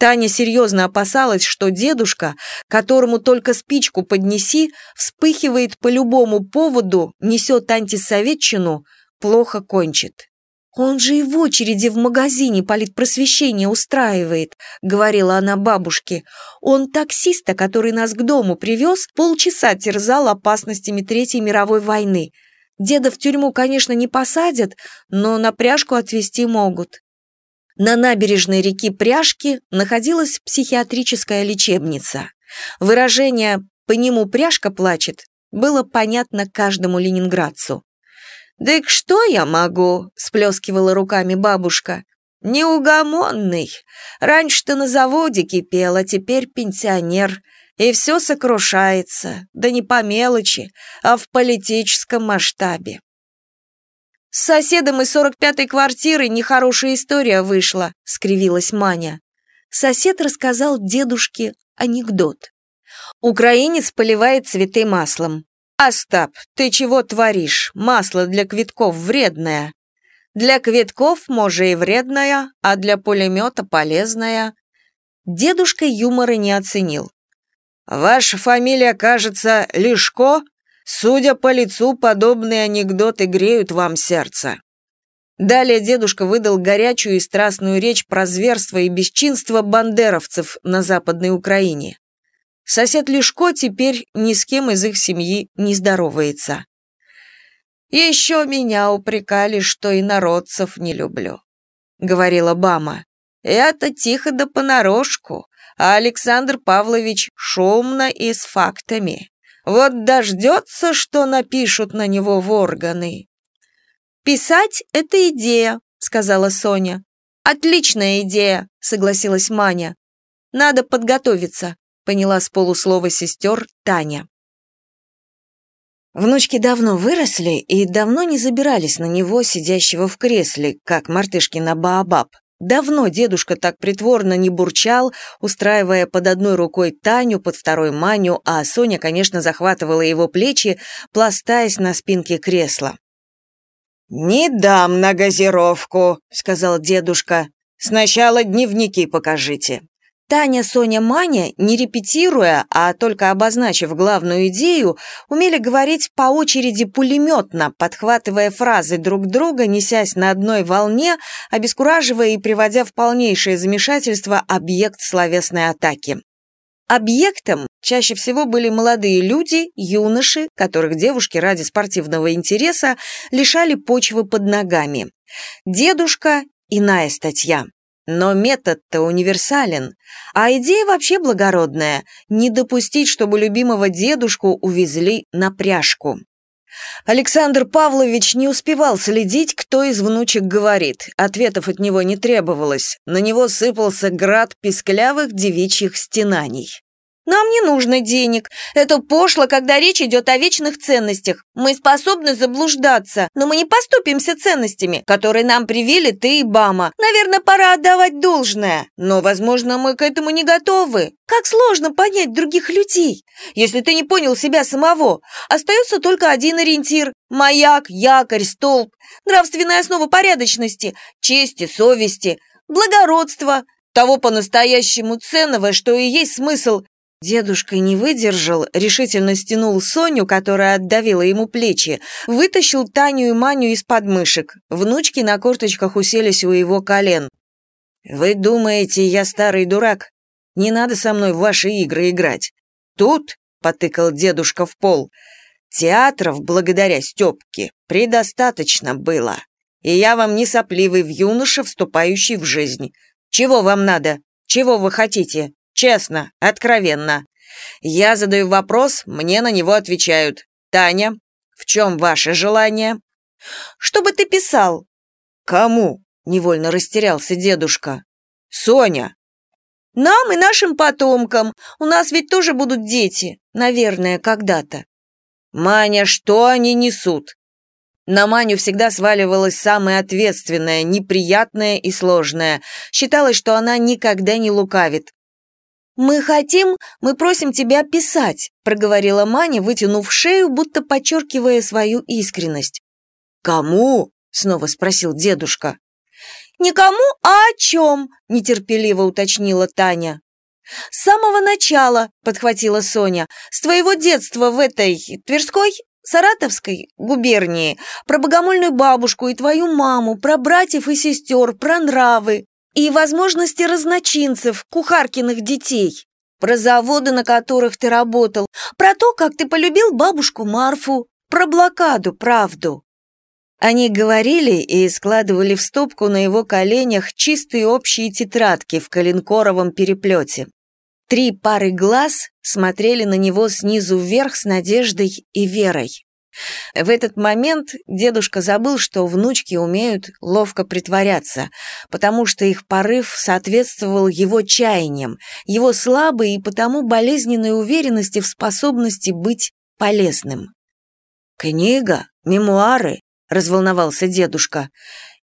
Таня серьезно опасалась, что дедушка, которому только спичку поднеси, вспыхивает по любому поводу, несет антисоветчину, плохо кончит. «Он же и в очереди в магазине политпросвещение устраивает», — говорила она бабушке. «Он таксиста, который нас к дому привез, полчаса терзал опасностями Третьей мировой войны. Деда в тюрьму, конечно, не посадят, но на пряжку отвезти могут». На набережной реки Пряжки находилась психиатрическая лечебница. Выражение «по нему пряжка плачет» было понятно каждому ленинградцу. «Дык что я могу?» – сплескивала руками бабушка. «Неугомонный. Раньше-то на заводе кипел, а теперь пенсионер. И все сокрушается, да не по мелочи, а в политическом масштабе. «С соседом из сорок пятой квартиры нехорошая история вышла», — скривилась Маня. Сосед рассказал дедушке анекдот. Украинец поливает цветы маслом. «Остап, ты чего творишь? Масло для квитков вредное». «Для квитков, может, и вредное, а для пулемета полезное». Дедушка юмора не оценил. «Ваша фамилия, кажется, Лешко? Судя по лицу, подобные анекдоты греют вам сердце». Далее дедушка выдал горячую и страстную речь про зверство и бесчинство бандеровцев на Западной Украине. Сосед Лешко теперь ни с кем из их семьи не здоровается. «Еще меня упрекали, что и народцев не люблю», — говорила Бама. «Это тихо да понарошку, а Александр Павлович шумно и с фактами. Вот дождется, что напишут на него в органы». «Писать — это идея», — сказала Соня. «Отличная идея», — согласилась Маня. «Надо подготовиться», — поняла с полуслова сестер Таня. Внучки давно выросли и давно не забирались на него, сидящего в кресле, как мартышки на Баобаб. Давно дедушка так притворно не бурчал, устраивая под одной рукой Таню, под второй Маню, а Соня, конечно, захватывала его плечи, пластаясь на спинке кресла. «Не дам на газировку», — сказал дедушка. «Сначала дневники покажите». Таня, Соня, Маня, не репетируя, а только обозначив главную идею, умели говорить по очереди пулеметно, подхватывая фразы друг друга, несясь на одной волне, обескураживая и приводя в полнейшее замешательство объект словесной атаки. Объектом чаще всего были молодые люди, юноши, которых девушки ради спортивного интереса лишали почвы под ногами. Дедушка – иная статья. Но метод-то универсален, а идея вообще благородная – не допустить, чтобы любимого дедушку увезли на пряжку. Александр Павлович не успевал следить, кто из внучек говорит. Ответов от него не требовалось. На него сыпался град писклявых девичьих стенаний. Нам не нужно денег. Это пошло, когда речь идет о вечных ценностях. Мы способны заблуждаться, но мы не поступимся ценностями, которые нам привили ты и Бама. Наверное, пора отдавать должное. Но, возможно, мы к этому не готовы. Как сложно понять других людей, если ты не понял себя самого. Остается только один ориентир – маяк, якорь, столб, нравственная основа порядочности, чести, совести, благородства – того по-настоящему ценного, что и есть смысл Дедушка не выдержал, решительно стянул Соню, которая отдавила ему плечи, вытащил Таню и Маню из подмышек. Внучки на корточках уселись у его колен. «Вы думаете, я старый дурак? Не надо со мной в ваши игры играть. Тут, — потыкал дедушка в пол, — театров, благодаря Степке, предостаточно было. И я вам не сопливый в юноше, вступающий в жизнь. Чего вам надо? Чего вы хотите? Честно, откровенно. Я задаю вопрос, мне на него отвечают. Таня, в чем ваше желание? Чтобы ты писал. Кому? Невольно растерялся дедушка. Соня. Нам и нашим потомкам. У нас ведь тоже будут дети. Наверное, когда-то. Маня, что они несут? На Маню всегда сваливалось самое ответственное, неприятное и сложное. Считалось, что она никогда не лукавит. «Мы хотим, мы просим тебя писать», — проговорила Маня, вытянув шею, будто подчеркивая свою искренность. «Кому?» — снова спросил дедушка. «Никому, а о чем?» — нетерпеливо уточнила Таня. «С самого начала», — подхватила Соня, «с твоего детства в этой Тверской, Саратовской губернии, про богомольную бабушку и твою маму, про братьев и сестер, про нравы и возможности разночинцев, кухаркиных детей, про заводы, на которых ты работал, про то, как ты полюбил бабушку Марфу, про блокаду, правду. Они говорили и складывали в стопку на его коленях чистые общие тетрадки в коленкоровом переплете. Три пары глаз смотрели на него снизу вверх с надеждой и верой. В этот момент дедушка забыл, что внучки умеют ловко притворяться, потому что их порыв соответствовал его чаяниям, его слабой и потому болезненной уверенности в способности быть полезным. «Книга? Мемуары?» — разволновался дедушка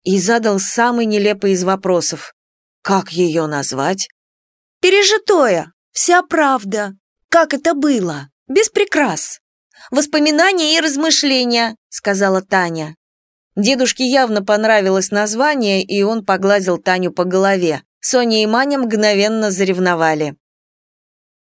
и задал самый нелепый из вопросов. «Как ее назвать?» «Пережитое, вся правда. Как это было, без прикрас». Воспоминания и размышления», — сказала Таня. Дедушке явно понравилось название, и он погладил Таню по голове. Соня и Маня мгновенно заревновали.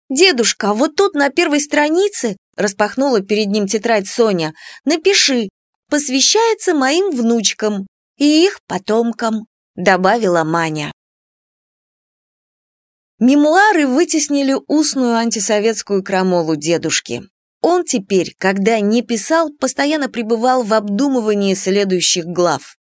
«Дедушка, вот тут на первой странице», распахнула перед ним тетрадь Соня, «напиши, посвящается моим внучкам и их потомкам», добавила Маня. Мемуары вытеснили устную антисоветскую крамолу дедушки. Он теперь, когда не писал, постоянно пребывал в обдумывании следующих глав.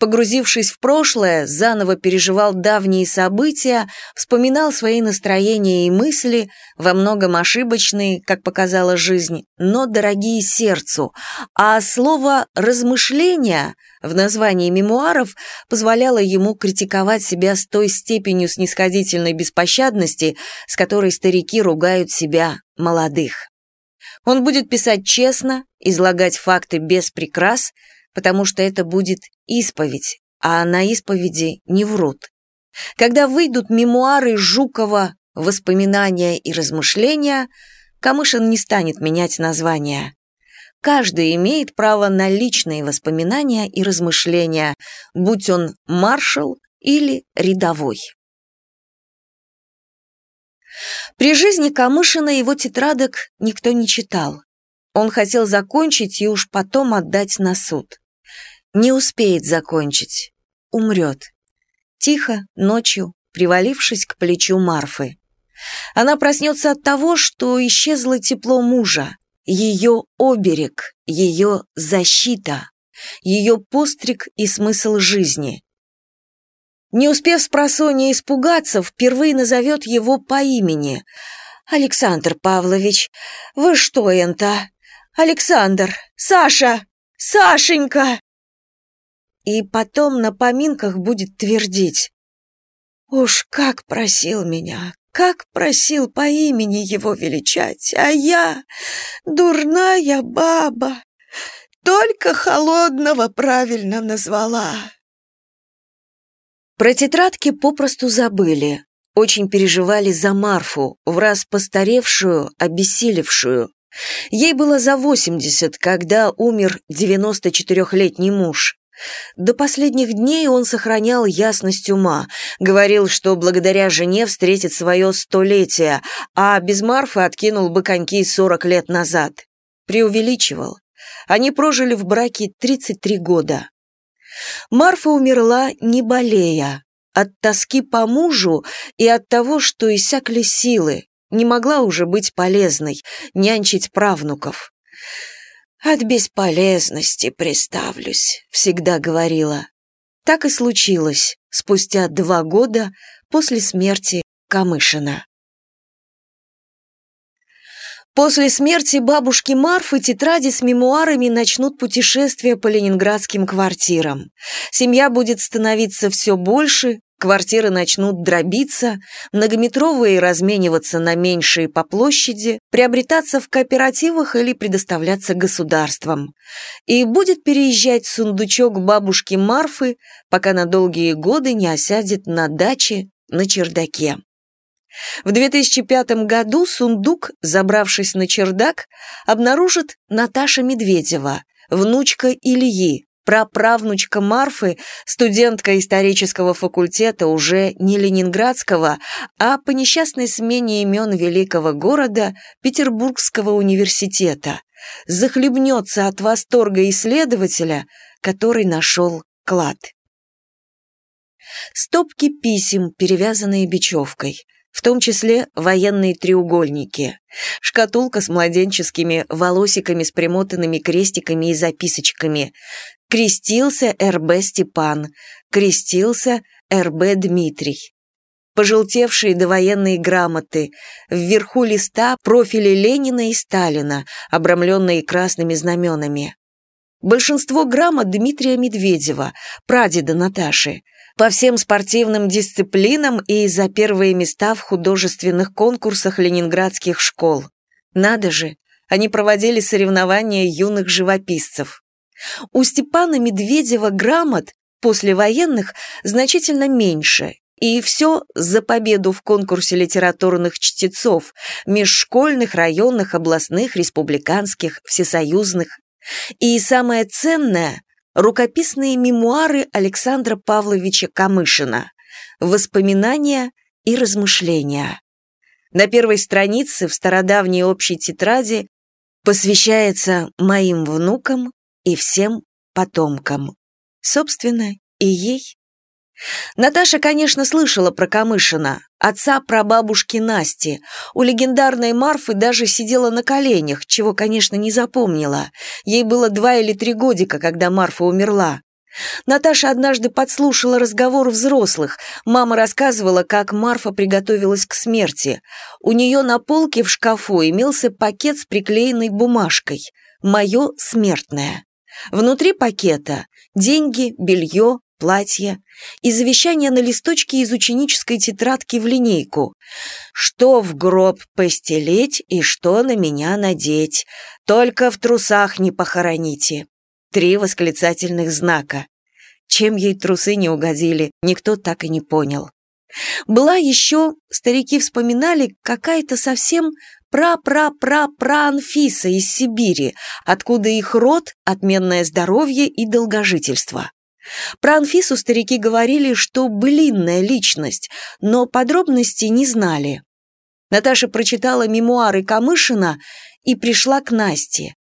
Погрузившись в прошлое, заново переживал давние события, вспоминал свои настроения и мысли, во многом ошибочные, как показала жизнь, но дорогие сердцу, а слово «размышления» в названии мемуаров позволяло ему критиковать себя с той степенью снисходительной беспощадности, с которой старики ругают себя молодых. Он будет писать честно, излагать факты без прикрас – потому что это будет исповедь, а на исповеди не врут. Когда выйдут мемуары Жукова «Воспоминания и размышления», Камышин не станет менять название. Каждый имеет право на личные воспоминания и размышления, будь он маршал или рядовой. При жизни Камышина его тетрадок никто не читал. Он хотел закончить и уж потом отдать на суд. Не успеет закончить. Умрет. Тихо, ночью, привалившись к плечу Марфы. Она проснется от того, что исчезло тепло мужа, ее оберег, ее защита, ее постриг и смысл жизни. Не успев с просонья испугаться, впервые назовет его по имени. «Александр Павлович, вы что, энто? Александр! Саша! Сашенька!» и потом на поминках будет твердить. «Уж как просил меня, как просил по имени его величать, а я, дурная баба, только холодного правильно назвала». Про тетрадки попросту забыли, очень переживали за Марфу, в раз постаревшую, обессилевшую. Ей было за восемьдесят, когда умер девяносто четырехлетний муж. До последних дней он сохранял ясность ума, говорил, что благодаря жене встретит свое столетие, а без Марфы откинул бы коньки сорок лет назад. Преувеличивал. Они прожили в браке 33 года. Марфа умерла, не болея, от тоски по мужу и от того, что иссякли силы, не могла уже быть полезной, нянчить правнуков. «От бесполезности приставлюсь», — всегда говорила. Так и случилось спустя два года после смерти Камышина. После смерти бабушки Марфы тетради с мемуарами начнут путешествие по ленинградским квартирам. Семья будет становиться все больше, Квартиры начнут дробиться, многометровые размениваться на меньшие по площади, приобретаться в кооперативах или предоставляться государством. И будет переезжать сундучок бабушки Марфы, пока на долгие годы не осядет на даче на чердаке. В 2005 году сундук, забравшись на чердак, обнаружит Наташа Медведева, внучка Ильи, Праправнучка Марфы, студентка исторического факультета уже не ленинградского, а по несчастной смене имен великого города Петербургского университета, захлебнется от восторга исследователя, который нашел клад. Стопки писем, перевязанные бечевкой – в том числе военные треугольники, шкатулка с младенческими волосиками с примотанными крестиками и записочками, Крестился РБ Степан, крестился РБ Дмитрий. Пожелтевшие довоенные грамоты, вверху листа профили Ленина и Сталина, обрамленные красными знаменами. Большинство грамот Дмитрия Медведева, прадеда Наташи, по всем спортивным дисциплинам и за первые места в художественных конкурсах ленинградских школ. Надо же, они проводили соревнования юных живописцев. У Степана Медведева грамот после военных значительно меньше, и все за победу в конкурсе литературных чтецов, межшкольных, районных, областных, республиканских, всесоюзных. И самое ценное – рукописные мемуары Александра Павловича Камышина «Воспоминания и размышления». На первой странице в стародавней общей тетради посвящается моим внукам и всем потомкам. Собственно, и ей. Наташа, конечно, слышала про Камышина, отца прабабушки Насти. У легендарной Марфы даже сидела на коленях, чего, конечно, не запомнила. Ей было два или три годика, когда Марфа умерла. Наташа однажды подслушала разговор взрослых. Мама рассказывала, как Марфа приготовилась к смерти. У нее на полке в шкафу имелся пакет с приклеенной бумажкой. «Мое смертное». Внутри пакета деньги, белье, платье и завещание на листочке из ученической тетрадки в линейку. «Что в гроб постелить и что на меня надеть? Только в трусах не похороните». Три восклицательных знака. Чем ей трусы не угодили, никто так и не понял. Была еще, старики вспоминали, какая-то совсем пра-пра-пра-пра Анфиса из Сибири, откуда их род, отменное здоровье и долгожительство. Про Анфису старики говорили, что былинная личность, но подробностей не знали. Наташа прочитала мемуары Камышина и пришла к Насте.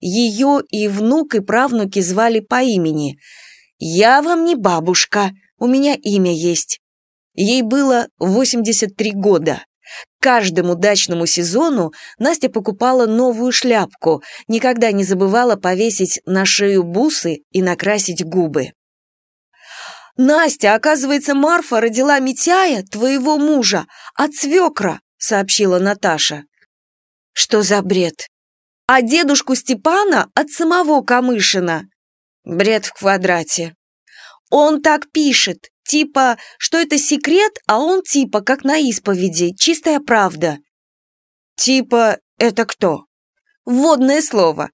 Ее и внук, и правнуки звали по имени. «Я вам не бабушка, у меня имя есть». Ей было 83 года. Каждому дачному сезону Настя покупала новую шляпку, никогда не забывала повесить на шею бусы и накрасить губы. «Настя, оказывается, Марфа родила Митяя, твоего мужа, от свекра», — сообщила Наташа. «Что за бред?» «А дедушку Степана от самого Камышина». «Бред в квадрате». «Он так пишет, типа, что это секрет, а он типа, как на исповеди, чистая правда». «Типа, это кто?» «Вводное слово.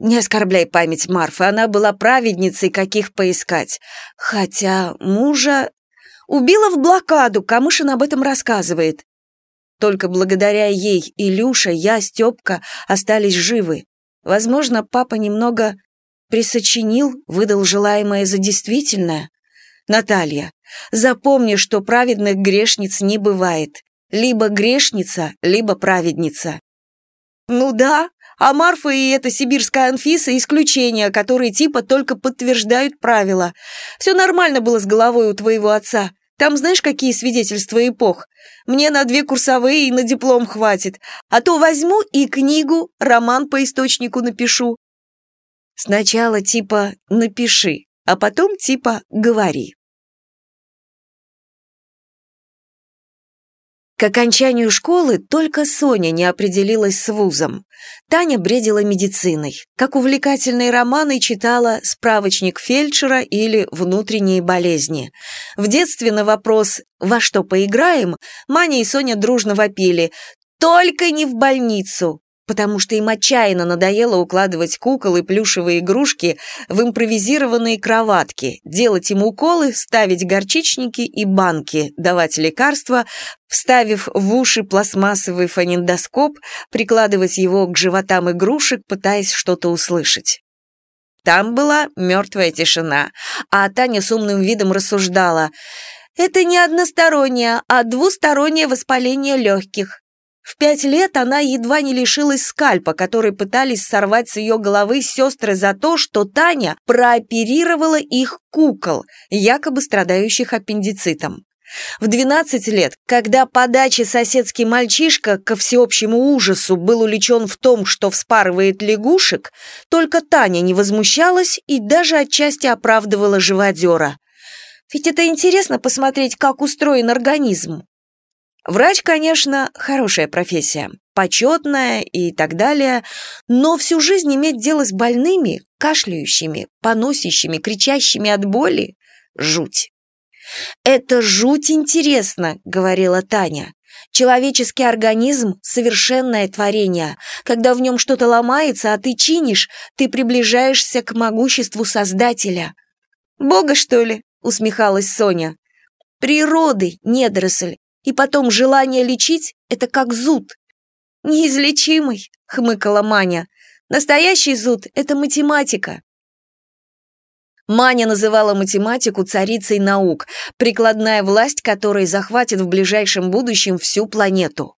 Не оскорбляй память Марфы, она была праведницей, каких поискать. Хотя мужа... Убила в блокаду, Камышин об этом рассказывает. Только благодаря ей Илюша, я, Степка остались живы. Возможно, папа немного присочинил, выдал желаемое за действительное. Наталья, запомни, что праведных грешниц не бывает. Либо грешница, либо праведница. Ну да, а Марфа и эта сибирская Анфиса – исключения, которые типа только подтверждают правила. Все нормально было с головой у твоего отца. Там знаешь, какие свидетельства эпох? Мне на две курсовые и на диплом хватит. А то возьму и книгу, роман по источнику напишу. Сначала типа «напиши», а потом типа «говори». К окончанию школы только Соня не определилась с вузом. Таня бредила медициной. Как увлекательные романы читала «Справочник фельдшера» или «Внутренние болезни». В детстве на вопрос «Во что поиграем?» Маня и Соня дружно вопили «Только не в больницу!» Потому что им отчаянно надоело укладывать кукол и плюшевые игрушки в импровизированные кроватки, делать им уколы, ставить горчичники и банки, давать лекарства, вставив в уши пластмассовый фонендоскоп, прикладывать его к животам игрушек, пытаясь что-то услышать. Там была мертвая тишина, а Таня с умным видом рассуждала. «Это не одностороннее, а двустороннее воспаление легких. В пять лет она едва не лишилась скальпа, который пытались сорвать с ее головы сестры за то, что Таня прооперировала их кукол, якобы страдающих аппендицитом. В 12 лет, когда по даче соседский мальчишка ко всеобщему ужасу был увлечен в том, что вспарывает лягушек, только Таня не возмущалась и даже отчасти оправдывала живодера. Ведь это интересно посмотреть, как устроен организм. Врач, конечно, хорошая профессия, почетная и так далее, но всю жизнь иметь дело с больными, кашляющими, поносящими, кричащими от боли – жуть. «Это жуть интересно», — говорила Таня. «Человеческий организм — совершенное творение. Когда в нем что-то ломается, а ты чинишь, ты приближаешься к могуществу Создателя». «Бога, что ли?» — усмехалась Соня. «Природы, недоросль, и потом желание лечить — это как зуд. «Неизлечимый», — хмыкала Маня. «Настоящий зуд — это математика». Маня называла математику царицей наук, прикладная власть которой захватит в ближайшем будущем всю планету.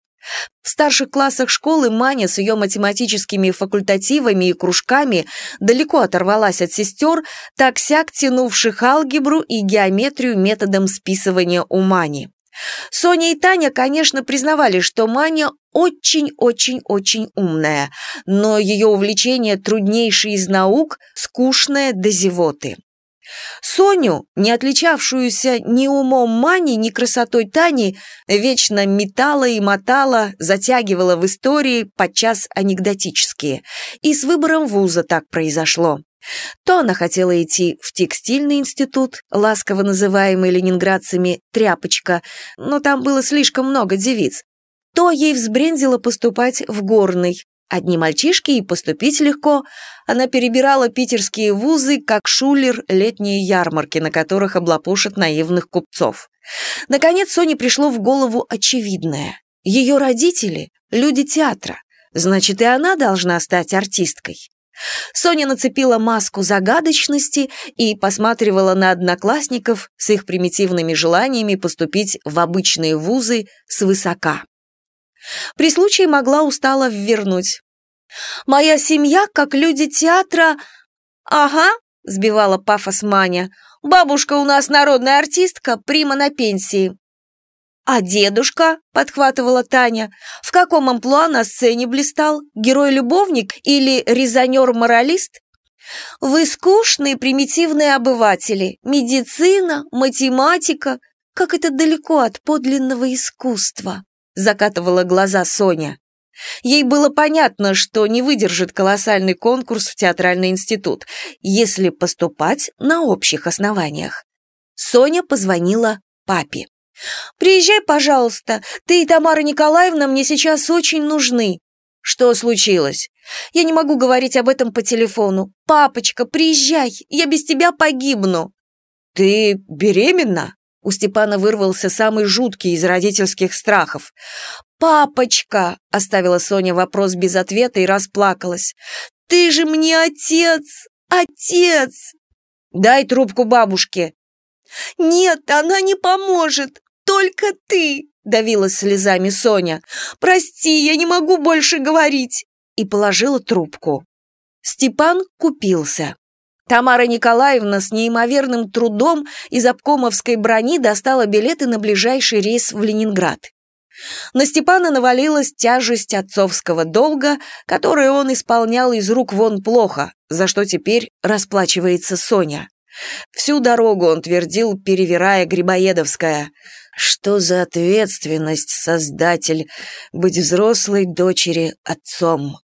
В старших классах школы Маня с ее математическими факультативами и кружками далеко оторвалась от сестер, так-сяк тянувших алгебру и геометрию методом списывания у Мани. Соня и Таня, конечно, признавали, что Маня очень-очень-очень умная, но ее увлечение труднейшее из наук, скучное до зевоты. Соню, не отличавшуюся ни умом Мани, ни красотой Тани, вечно метала и мотала, затягивала в истории, подчас анекдотические. И с выбором вуза так произошло. То она хотела идти в текстильный институт, ласково называемый ленинградцами «тряпочка», но там было слишком много девиц, то ей взбрендило поступать в горный, Одни мальчишки и поступить легко. Она перебирала питерские вузы, как шулер летние ярмарки, на которых облапошат наивных купцов. Наконец Соне пришло в голову очевидное. Ее родители – люди театра, значит, и она должна стать артисткой. Соня нацепила маску загадочности и посматривала на одноклассников с их примитивными желаниями поступить в обычные вузы свысока. При случае могла устало ввернуть. «Моя семья, как люди театра...» «Ага», — сбивала пафос Маня. «Бабушка у нас народная артистка, прима на пенсии». «А дедушка?» — подхватывала Таня. «В каком амплуа на сцене блистал? Герой-любовник или резонер-моралист?» «Вы скучные примитивные обыватели. Медицина, математика. Как это далеко от подлинного искусства!» закатывала глаза Соня. Ей было понятно, что не выдержит колоссальный конкурс в театральный институт, если поступать на общих основаниях. Соня позвонила папе. «Приезжай, пожалуйста, ты и Тамара Николаевна мне сейчас очень нужны». «Что случилось?» «Я не могу говорить об этом по телефону. Папочка, приезжай, я без тебя погибну». «Ты беременна?» У Степана вырвался самый жуткий из родительских страхов. «Папочка!» — оставила Соня вопрос без ответа и расплакалась. «Ты же мне отец! Отец!» «Дай трубку бабушке!» «Нет, она не поможет! Только ты!» — давилась слезами Соня. «Прости, я не могу больше говорить!» И положила трубку. Степан купился. Тамара Николаевна с неимоверным трудом из обкомовской брони достала билеты на ближайший рейс в Ленинград. На Степана навалилась тяжесть отцовского долга, который он исполнял из рук вон плохо, за что теперь расплачивается Соня. Всю дорогу он твердил, перевирая Грибоедовская. «Что за ответственность, создатель, быть взрослой дочери отцом?»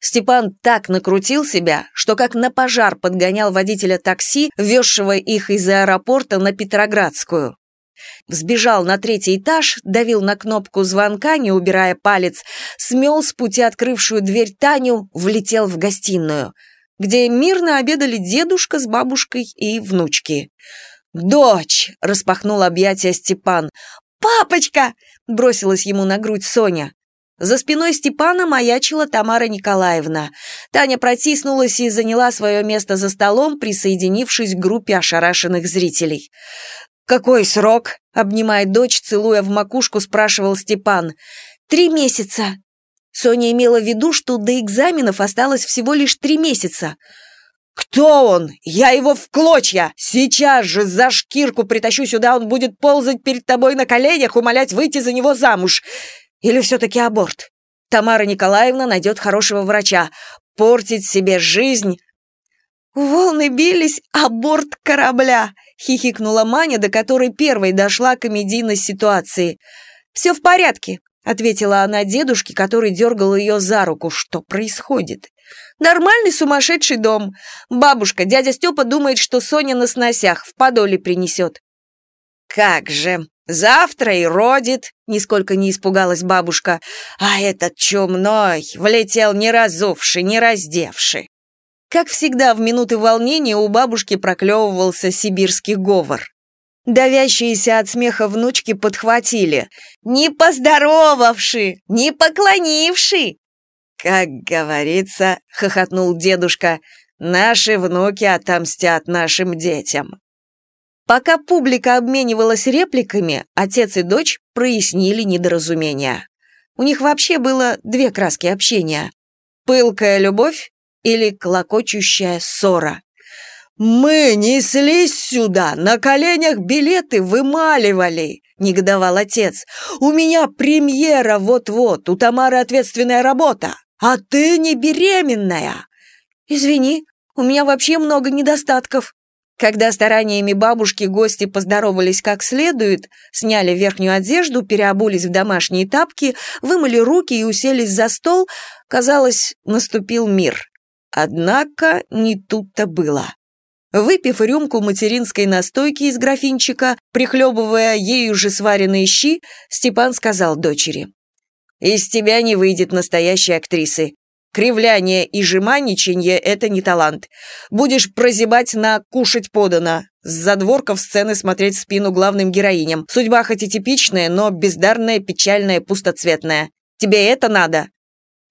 Степан так накрутил себя, что как на пожар подгонял водителя такси, везшего их из аэропорта на Петроградскую. Взбежал на третий этаж, давил на кнопку звонка, не убирая палец, смел с пути открывшую дверь Таню, влетел в гостиную, где мирно обедали дедушка с бабушкой и внучки. «Дочь!» — распахнул объятия Степан. «Папочка!» — бросилась ему на грудь Соня. За спиной Степана маячила Тамара Николаевна. Таня протиснулась и заняла свое место за столом, присоединившись к группе ошарашенных зрителей. «Какой срок?» — обнимая дочь, целуя в макушку, спрашивал Степан. «Три месяца». Соня имела в виду, что до экзаменов осталось всего лишь три месяца. «Кто он? Я его в клочья! Сейчас же за шкирку притащу сюда, он будет ползать перед тобой на коленях, умолять выйти за него замуж. Или все-таки аборт? Тамара Николаевна найдет хорошего врача. Портить себе жизнь... «Волны бились, а борт корабля!» — хихикнула Маня, до которой первой дошла комедийность ситуации. «Все в порядке», — ответила она дедушке, который дергал ее за руку. «Что происходит?» «Нормальный сумасшедший дом. Бабушка, дядя Степа думает, что Соня на сносях в подоле принесет». «Как же!» Завтра и родит, нисколько не испугалась бабушка. А этот чумной влетел не разувший, не раздевший. Как всегда, в минуты волнения у бабушки проклевывался сибирский говор. Давящиеся от смеха внучки подхватили. «Не поздоровавши! Не поклонивши!» «Как говорится», — хохотнул дедушка, «наши внуки отомстят нашим детям». Пока публика обменивалась репликами, отец и дочь прояснили недоразумение. У них вообще было две краски общения. Пылкая любовь или клокочущая ссора. «Мы неслись сюда, на коленях билеты вымаливали», — негодовал отец. «У меня премьера вот-вот, у Тамары ответственная работа, а ты не беременная». «Извини, у меня вообще много недостатков». Когда стараниями бабушки гости поздоровались как следует, сняли верхнюю одежду, переобулись в домашние тапки, вымыли руки и уселись за стол, казалось, наступил мир. Однако не тут-то было. Выпив рюмку материнской настойки из графинчика, прихлебывая ею же сваренные щи, Степан сказал дочери. «Из тебя не выйдет настоящей актрисы. Кривляние и жеманничанье — это не талант. Будешь прозябать на «кушать подано», с задворков сцены смотреть в спину главным героиням. Судьба хоть и типичная, но бездарная, печальная, пустоцветная. Тебе это надо?»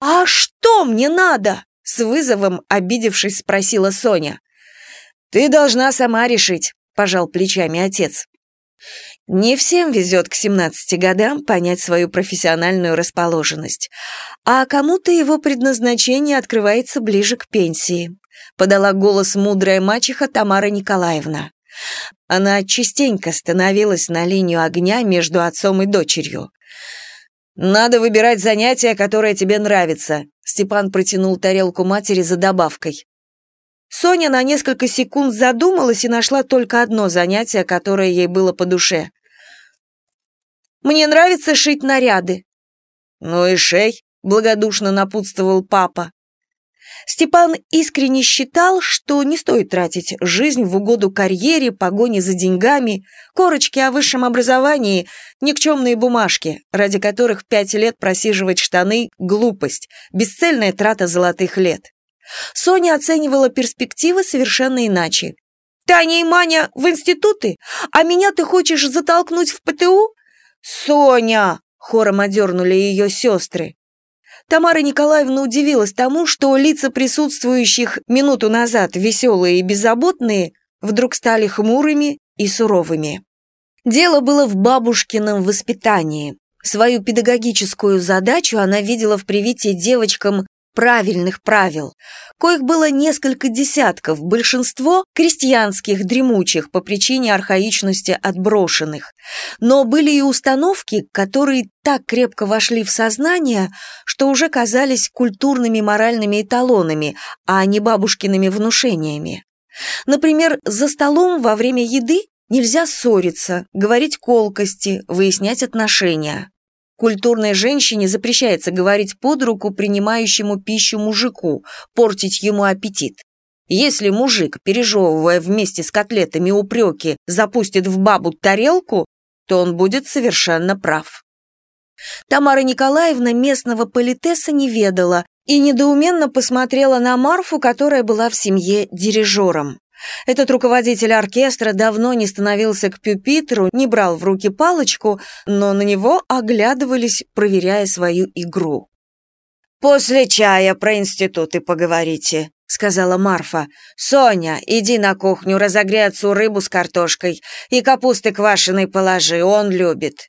«А что мне надо?» — с вызовом, обидевшись, спросила Соня. «Ты должна сама решить», — пожал плечами отец. Не всем везет к 17 годам понять свою профессиональную расположенность, а кому-то его предназначение открывается ближе к пенсии, подала голос мудрая мачеха Тамара Николаевна. Она частенько становилась на линию огня между отцом и дочерью. «Надо выбирать занятие, которое тебе нравится», Степан протянул тарелку матери за добавкой. Соня на несколько секунд задумалась и нашла только одно занятие, которое ей было по душе. «Мне нравится шить наряды». «Ну и шей», — благодушно напутствовал папа. Степан искренне считал, что не стоит тратить жизнь в угоду карьере, погоне за деньгами, корочки о высшем образовании, никчемные бумажки, ради которых пять лет просиживать штаны – глупость, бесцельная трата золотых лет. Соня оценивала перспективы совершенно иначе. «Таня и Маня в институты? А меня ты хочешь затолкнуть в ПТУ?» «Соня!» — хором одернули ее сестры. Тамара Николаевна удивилась тому, что лица присутствующих минуту назад веселые и беззаботные вдруг стали хмурыми и суровыми. Дело было в бабушкином воспитании. Свою педагогическую задачу она видела в привитии девочкам правильных правил, коих было несколько десятков, большинство крестьянских, дремучих, по причине архаичности отброшенных. Но были и установки, которые так крепко вошли в сознание, что уже казались культурными моральными эталонами, а не бабушкиными внушениями. Например, за столом во время еды нельзя ссориться, говорить колкости, выяснять отношения. Культурной женщине запрещается говорить под руку принимающему пищу мужику, портить ему аппетит. Если мужик, пережевывая вместе с котлетами упреки, запустит в бабу тарелку, то он будет совершенно прав. Тамара Николаевна местного политеса не ведала и недоуменно посмотрела на Марфу, которая была в семье дирижером. Этот руководитель оркестра давно не становился к пюпитру, не брал в руки палочку, но на него оглядывались, проверяя свою игру. «После чая про институты поговорите», — сказала Марфа. «Соня, иди на кухню, разогрей отцу рыбу с картошкой и капусты квашеной положи, он любит».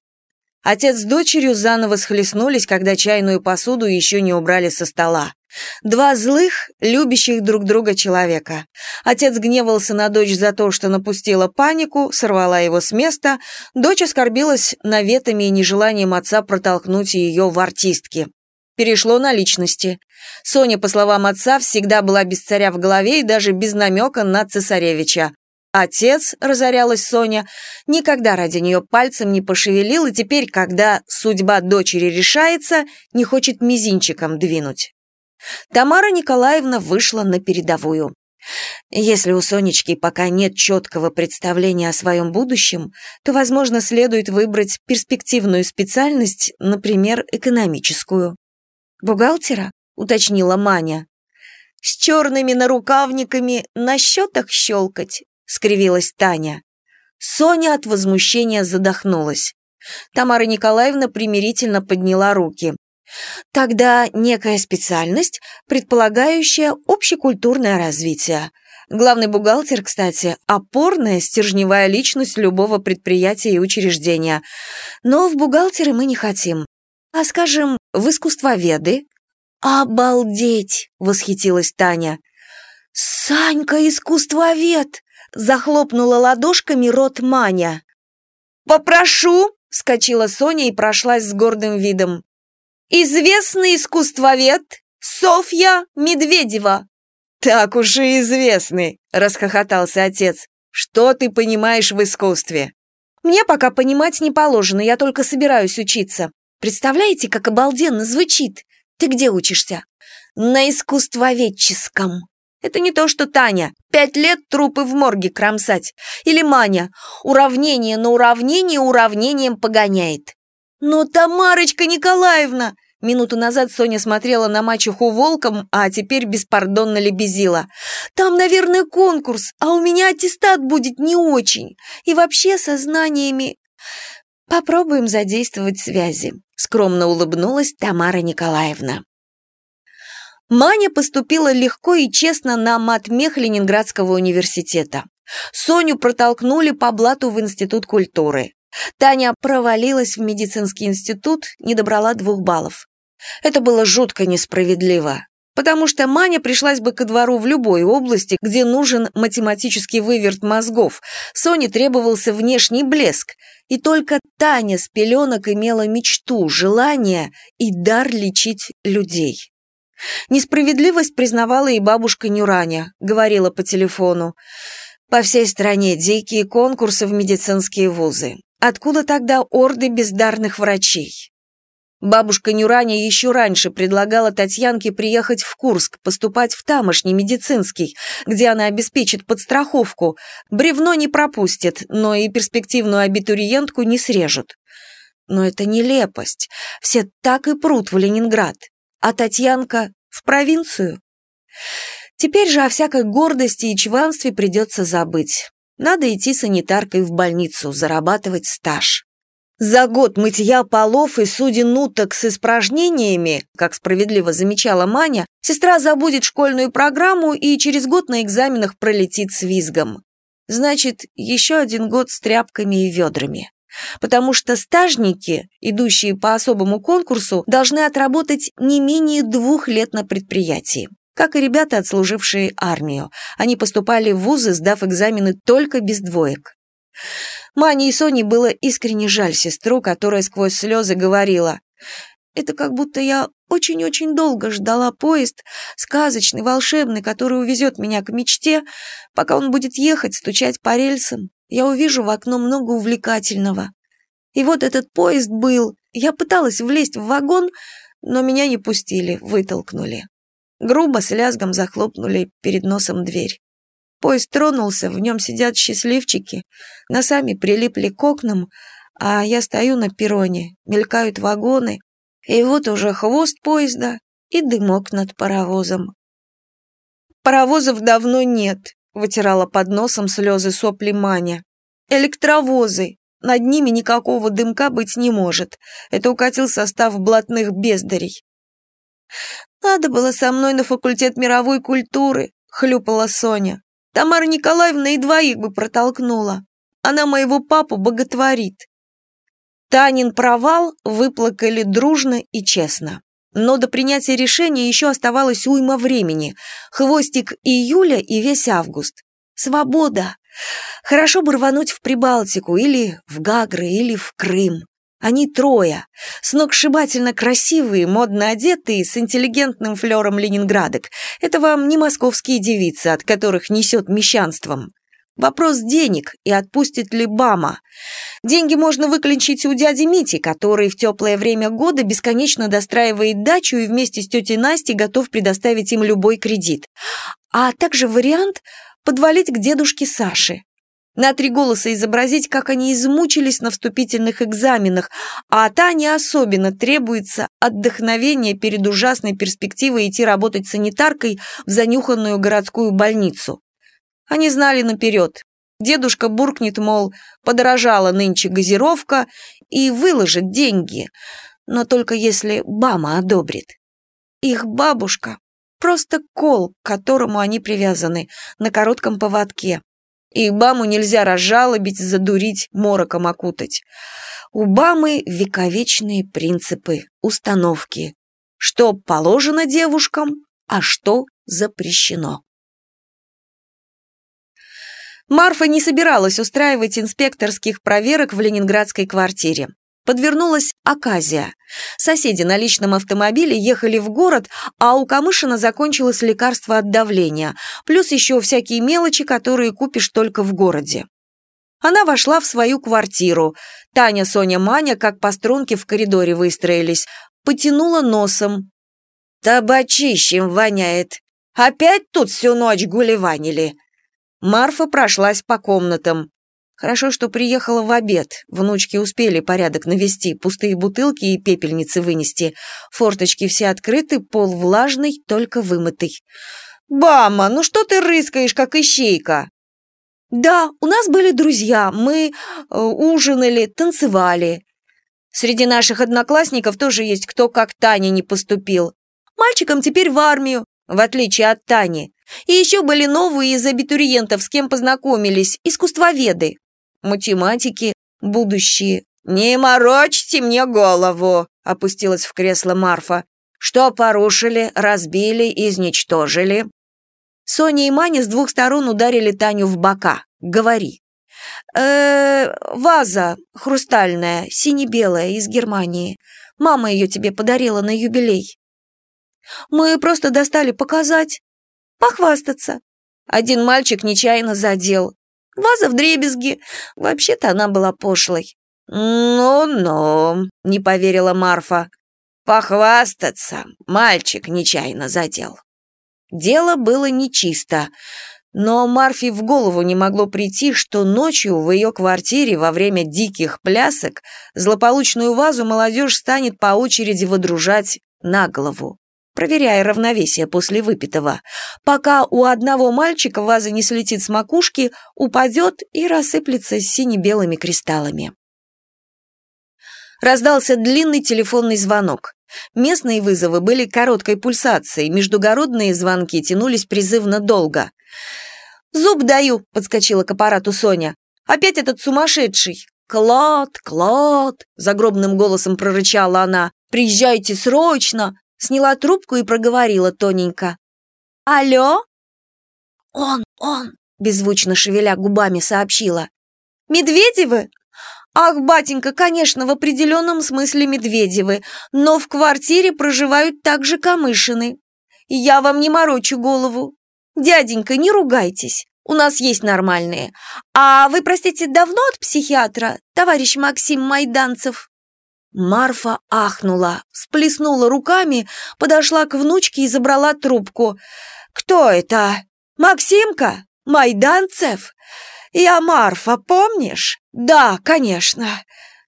Отец с дочерью заново схлестнулись, когда чайную посуду еще не убрали со стола. Два злых, любящих друг друга человека. Отец гневался на дочь за то, что напустила панику, сорвала его с места, дочь оскорбилась наветами и нежеланием отца протолкнуть ее в артистки. Перешло на личности. Соня, по словам отца, всегда была без царя в голове и даже без намека на цесаревича. Отец, разорялась Соня, никогда ради нее пальцем не пошевелил, и теперь, когда судьба дочери решается, не хочет мизинчиком двинуть. Тамара Николаевна вышла на передовую. Если у Сонечки пока нет четкого представления о своем будущем, то, возможно, следует выбрать перспективную специальность, например, экономическую. «Бухгалтера?» — уточнила Маня. «С черными нарукавниками на счетах щелкать», — скривилась Таня. Соня от возмущения задохнулась. Тамара Николаевна примирительно подняла руки. Тогда некая специальность, предполагающая общекультурное развитие. Главный бухгалтер, кстати, опорная стержневая личность любого предприятия и учреждения. Но в бухгалтеры мы не хотим. А скажем, в искусствоведы». «Обалдеть!» — восхитилась Таня. «Санька искусствовед!» — захлопнула ладошками рот Маня. «Попрошу!» — вскочила Соня и прошлась с гордым видом. «Известный искусствовед Софья Медведева!» «Так уж и известный!» — расхохотался отец. «Что ты понимаешь в искусстве?» «Мне пока понимать не положено, я только собираюсь учиться. Представляете, как обалденно звучит? Ты где учишься?» «На искусствоведческом». Это не то, что Таня. Пять лет трупы в морге кромсать. Или Маня. Уравнение на уравнение уравнением погоняет. Но Тамарочка Николаевна... Минуту назад Соня смотрела на мачеху волком, а теперь беспардонно лебезила. «Там, наверное, конкурс, а у меня аттестат будет не очень. И вообще со знаниями...» «Попробуем задействовать связи», — скромно улыбнулась Тамара Николаевна. Маня поступила легко и честно на матмех Ленинградского университета. Соню протолкнули по блату в Институт культуры. Таня провалилась в медицинский институт, не добрала двух баллов. Это было жутко несправедливо, потому что Маня пришлась бы ко двору в любой области, где нужен математический выверт мозгов. Соне требовался внешний блеск, и только Таня с пеленок имела мечту, желание и дар лечить людей. Несправедливость признавала и бабушка Нюраня, говорила по телефону. По всей стране дикие конкурсы в медицинские вузы. Откуда тогда орды бездарных врачей? Бабушка Нюраня еще раньше предлагала Татьянке приехать в Курск, поступать в тамошний медицинский, где она обеспечит подстраховку. Бревно не пропустит, но и перспективную абитуриентку не срежут. Но это нелепость. Все так и прут в Ленинград а Татьянка в провинцию. Теперь же о всякой гордости и чванстве придется забыть. Надо идти санитаркой в больницу, зарабатывать стаж. За год мытья полов и суден уток с испражнениями, как справедливо замечала Маня, сестра забудет школьную программу и через год на экзаменах пролетит с визгом. Значит, еще один год с тряпками и ведрами потому что стажники, идущие по особому конкурсу, должны отработать не менее двух лет на предприятии. Как и ребята, отслужившие армию. Они поступали в вузы, сдав экзамены только без двоек. Мане и Соне было искренне жаль сестру, которая сквозь слезы говорила «Это как будто я очень-очень долго ждала поезд, сказочный, волшебный, который увезет меня к мечте, пока он будет ехать, стучать по рельсам, я увижу в окно много увлекательного. И вот этот поезд был. Я пыталась влезть в вагон, но меня не пустили, вытолкнули. Грубо с лязгом захлопнули перед носом дверь. Поезд тронулся, в нем сидят счастливчики, носами прилипли к окнам, а я стою на перроне, мелькают вагоны, и вот уже хвост поезда и дымок над паровозом. Паровозов давно нет, вытирала под носом слезы сопли Маня. Электровозы. Над ними никакого дымка быть не может. Это укатил состав блатных бездарей. «Надо было со мной на факультет мировой культуры», — хлюпала Соня. «Тамара Николаевна и двоих бы протолкнула. Она моего папу боготворит». Танин провал выплакали дружно и честно. Но до принятия решения еще оставалось уйма времени. Хвостик июля и весь август. Свобода! Хорошо бы рвануть в Прибалтику или в Гагры или в Крым. Они трое, сногсшибательно красивые, модно одетые, с интеллигентным флером ленинградок. Это вам не московские девицы, от которых несет мещанством. Вопрос денег и отпустит ли Бама. Деньги можно выключить у дяди Мити, который в теплое время года бесконечно достраивает дачу и вместе с тетей Настей готов предоставить им любой кредит. А также вариант подвалить к дедушке Саше. На три голоса изобразить, как они измучились на вступительных экзаменах, а Тане особенно требуется отдохновение перед ужасной перспективой идти работать санитаркой в занюханную городскую больницу. Они знали наперед. Дедушка буркнет, мол, подорожала нынче газировка и выложит деньги, но только если Бама одобрит. Их бабушка — просто кол, к которому они привязаны, на коротком поводке. И Баму нельзя разжалобить, задурить, мороком окутать. У Бамы вековечные принципы, установки. Что положено девушкам, а что запрещено. Марфа не собиралась устраивать инспекторских проверок в ленинградской квартире. Подвернулась оказия. Соседи на личном автомобиле ехали в город, а у Камышина закончилось лекарство от давления, плюс еще всякие мелочи, которые купишь только в городе. Она вошла в свою квартиру. Таня, Соня, Маня, как по струнке в коридоре выстроились, потянула носом. «Табачищем воняет. Опять тут всю ночь гулеванили?» Марфа прошлась по комнатам. Хорошо, что приехала в обед. Внучки успели порядок навести, пустые бутылки и пепельницы вынести. Форточки все открыты, пол влажный, только вымытый. «Бама, ну что ты рыскаешь, как ищейка?» «Да, у нас были друзья, мы э, ужинали, танцевали. Среди наших одноклассников тоже есть кто как Таня не поступил. Мальчикам теперь в армию, в отличие от Тани. И еще были новые из абитуриентов, с кем познакомились, искусствоведы. Математики, будущие. «Не морочьте мне голову», — опустилась в кресло Марфа. «Что порушили, разбили, изничтожили?» Соня и Маня с двух сторон ударили Таню в бока. «Говори». «Э, ваза хрустальная, сине-белая, из Германии. Мама ее тебе подарила на юбилей». «Мы просто достали показать. Похвастаться. Один мальчик нечаянно задел. Ваза в дребезги. Вообще-то она была пошлой. «Ну-ну», — не поверила Марфа. «Похвастаться. Мальчик нечаянно задел». Дело было нечисто. Но Марфе в голову не могло прийти, что ночью в ее квартире во время диких плясок злополучную вазу молодежь станет по очереди водружать на голову проверяя равновесие после выпитого, пока у одного мальчика ваза не слетит с макушки, упадет и рассыплется с сине-белыми кристаллами. Раздался длинный телефонный звонок. Местные вызовы были короткой пульсацией, междугородные звонки тянулись призывно долго. «Зуб даю», — подскочила к аппарату Соня. «Опять этот сумасшедший!» «Клод, Клод!» — загробным голосом прорычала она. «Приезжайте срочно! Сняла трубку и проговорила тоненько. «Алло?» «Он, он!» — беззвучно шевеля губами сообщила. «Медведевы? Ах, батенька, конечно, в определенном смысле Медведевы, но в квартире проживают также Камышины. Я вам не морочу голову. Дяденька, не ругайтесь, у нас есть нормальные. А вы, простите, давно от психиатра, товарищ Максим Майданцев?» Марфа ахнула, сплеснула руками, подошла к внучке и забрала трубку. «Кто это? Максимка? Майданцев? Я Марфа, помнишь? Да, конечно.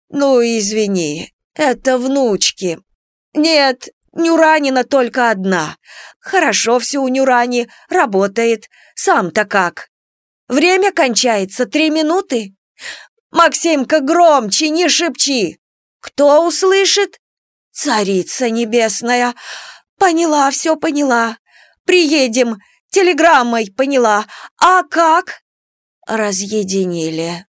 Ну, извини, это внучки. Нет, Нюранина только одна. Хорошо все у Нюрани, работает. Сам-то как? Время кончается, три минуты? Максимка, громче, не шепчи!» Кто услышит? Царица небесная. Поняла, все поняла. Приедем. Телеграммой поняла. А как? Разъединили.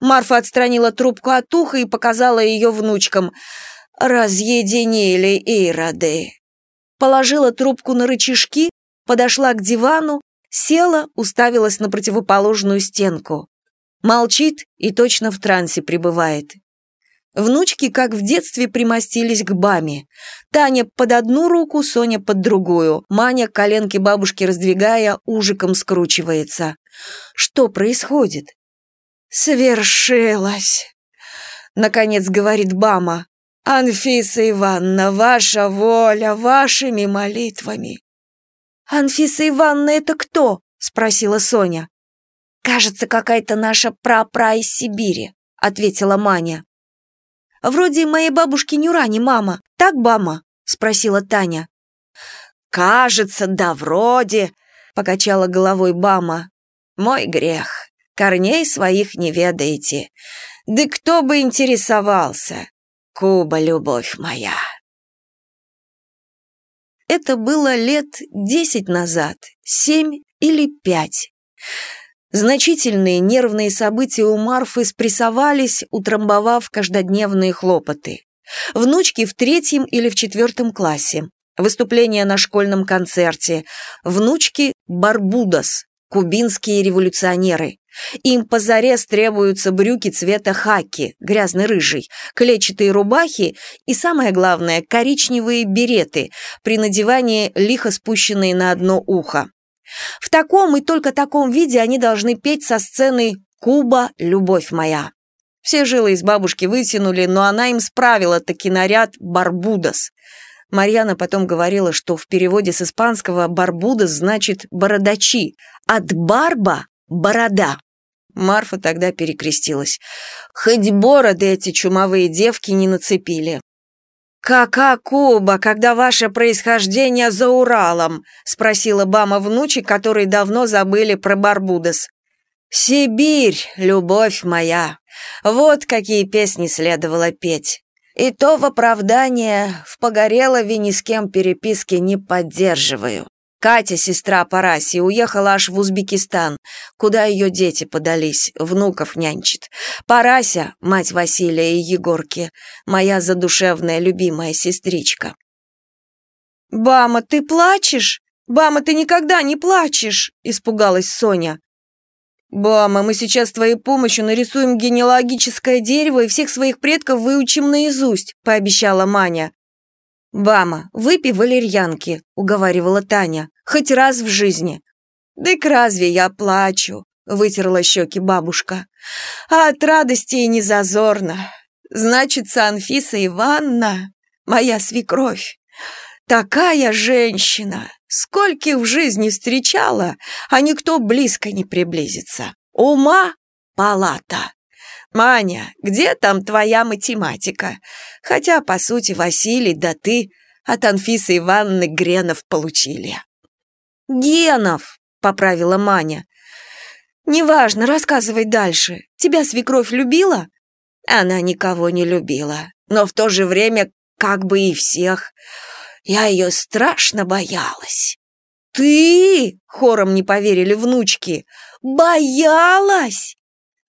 Марфа отстранила трубку от уха и показала ее внучкам. Разъединили ироды. Положила трубку на рычажки, подошла к дивану, села, уставилась на противоположную стенку. Молчит и точно в трансе пребывает. Внучки, как в детстве, примостились к баме. Таня под одну руку, Соня под другую. Маня, коленки бабушки раздвигая, ужиком скручивается. Что происходит? «Свершилось!» Наконец говорит Бама. «Анфиса Ивановна, ваша воля, вашими молитвами!» «Анфиса Ивановна, это кто?» — спросила Соня. «Кажется, какая-то наша пра-пра из Сибири», — ответила Маня. Вроде моей бабушки Нюрани мама. Так, бама?» — спросила Таня. «Кажется, да вроде», — покачала головой Бама. «Мой грех. Корней своих не ведаете. Да кто бы интересовался? Куба, любовь моя». Это было лет десять назад, семь или пять. Значительные нервные события у Марфы спрессовались, утрамбовав каждодневные хлопоты. Внучки в третьем или в четвертом классе. Выступление на школьном концерте. Внучки «Барбудос», кубинские революционеры. Им позарез требуются брюки цвета хаки, грязно-рыжий, клетчатые рубахи и, самое главное, коричневые береты, при надевании лихо спущенные на одно ухо. В таком и только таком виде они должны петь со сцены «Куба, любовь моя». Все жилы из бабушки вытянули, но она им справила таки наряд «Барбудос». Марьяна потом говорила, что в переводе с испанского «барбудос» значит «бородачи», от «барба» — «борода». Марфа тогда перекрестилась. Хоть бороды эти чумовые девки не нацепили. «Кака Куба, когда ваше происхождение за Уралом?» — спросила Бама внучек, которые давно забыли про Барбудос. «Сибирь, любовь моя!» Вот какие песни следовало петь. И то в оправдание в Погорелове ни с кем переписки не поддерживаю. Катя, сестра Параси, уехала аж в Узбекистан, куда ее дети подались, внуков нянчит. Парася, мать Василия и Егорки, моя задушевная любимая сестричка. «Бама, ты плачешь? Бама, ты никогда не плачешь!» – испугалась Соня. «Бама, мы сейчас твоей помощью нарисуем генеалогическое дерево и всех своих предков выучим наизусть», – пообещала Маня. «Бама, выпей валерьянки», — уговаривала Таня, — «хоть раз в жизни». «Дык разве я плачу?» — вытерла щеки бабушка. «А от радости и не зазорно. Значится, Анфиса Ивановна, моя свекровь, такая женщина, скольких в жизни встречала, а никто близко не приблизится. Ума — палата». «Маня, где там твоя математика? Хотя, по сути, Василий да ты от Анфисы Ивановны Гренов получили». «Генов», — поправила Маня. «Неважно, рассказывай дальше. Тебя свекровь любила?» Она никого не любила, но в то же время как бы и всех. Я ее страшно боялась. «Ты?» — хором не поверили внучки. «Боялась?»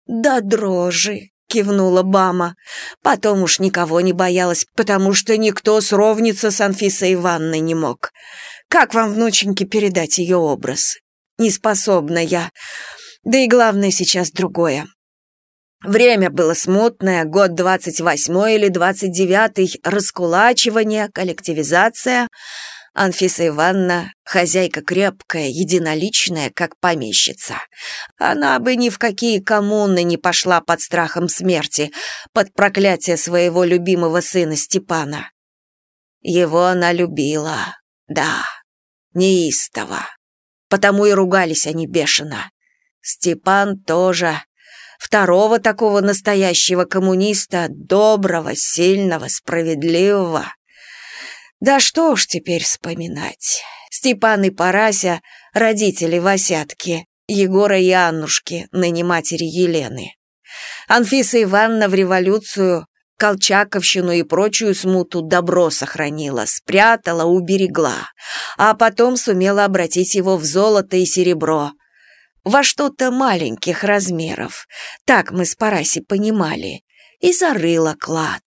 «Да дрожи!» — кивнула Бама. Потом уж никого не боялась, потому что никто сровниться с Анфисой Ивановной не мог. Как вам, внученьки, передать ее образ? Неспособна я. Да и главное сейчас другое. Время было смутное, год двадцать восьмой или двадцать девятый, раскулачивание, коллективизация — Анфиса Ивановна — хозяйка крепкая, единоличная, как помещица. Она бы ни в какие коммуны не пошла под страхом смерти, под проклятие своего любимого сына Степана. Его она любила, да, неистово. Потому и ругались они бешено. Степан тоже. Второго такого настоящего коммуниста, доброго, сильного, справедливого, да что уж теперь вспоминать. Степан и Парася — родители Васятки, Егора и Аннушки, ныне матери Елены. Анфиса Ивановна в революцию Колчаковщину и прочую смуту добро сохранила, спрятала, уберегла, а потом сумела обратить его в золото и серебро. Во что-то маленьких размеров, так мы с Параси понимали, и зарыла клад.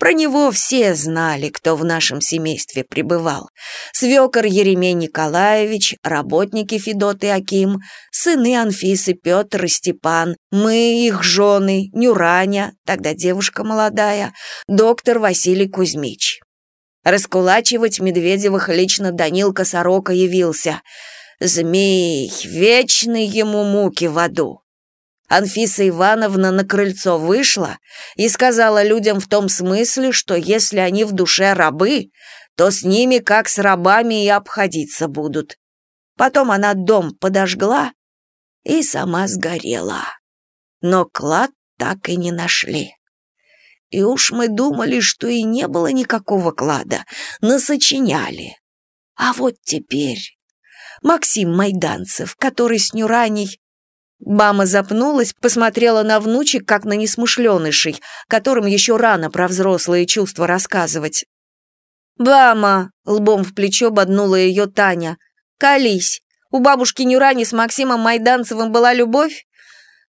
Про него все знали, кто в нашем семействе пребывал. Свекор Еремей Николаевич, работники Федот и Аким, сыны Анфисы Петр и Степан, мы, их жены, Нюраня, тогда девушка молодая, доктор Василий Кузьмич. Раскулачивать Медведевых лично Данилка Сорока явился. Змей, вечный ему муки в аду. Анфиса Ивановна на крыльцо вышла и сказала людям в том смысле, что если они в душе рабы, то с ними как с рабами и обходиться будут. Потом она дом подожгла и сама сгорела. Но клад так и не нашли. И уж мы думали, что и не было никакого клада, насочиняли. А вот теперь Максим Майданцев, который с Нюраней Бама запнулась, посмотрела на внучек, как на несмышленышей, которым еще рано про взрослые чувства рассказывать. «Бама!» — лбом в плечо боднула ее Таня. «Колись! У бабушки Нюрани с Максимом Майданцевым была любовь?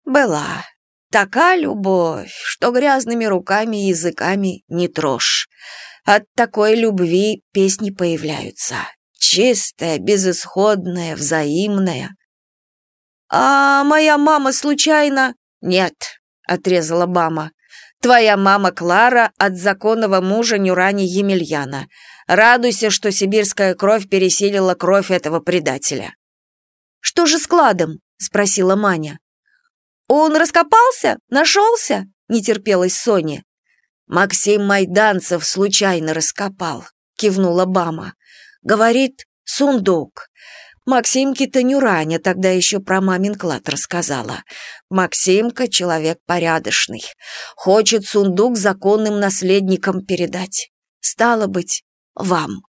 Была. Такая любовь, что грязными руками и языками не трожь. От такой любви песни появляются. Чистая, безысходная, взаимная. «А моя мама случайно...» «Нет», — отрезала Бама. «Твоя мама Клара от законного мужа Нюрани Емельяна. Радуйся, что сибирская кровь пересилила кровь этого предателя». «Что же с кладом?» — спросила Маня. «Он раскопался? Нашелся?» — не терпелась Соня. «Максим Майданцев случайно раскопал», — кивнула Бама. «Говорит, сундук. Максимке-то Нюраня тогда еще про мамин клад рассказала. Максимка — человек порядочный. Хочет сундук законным наследникам передать. Стало быть, вам».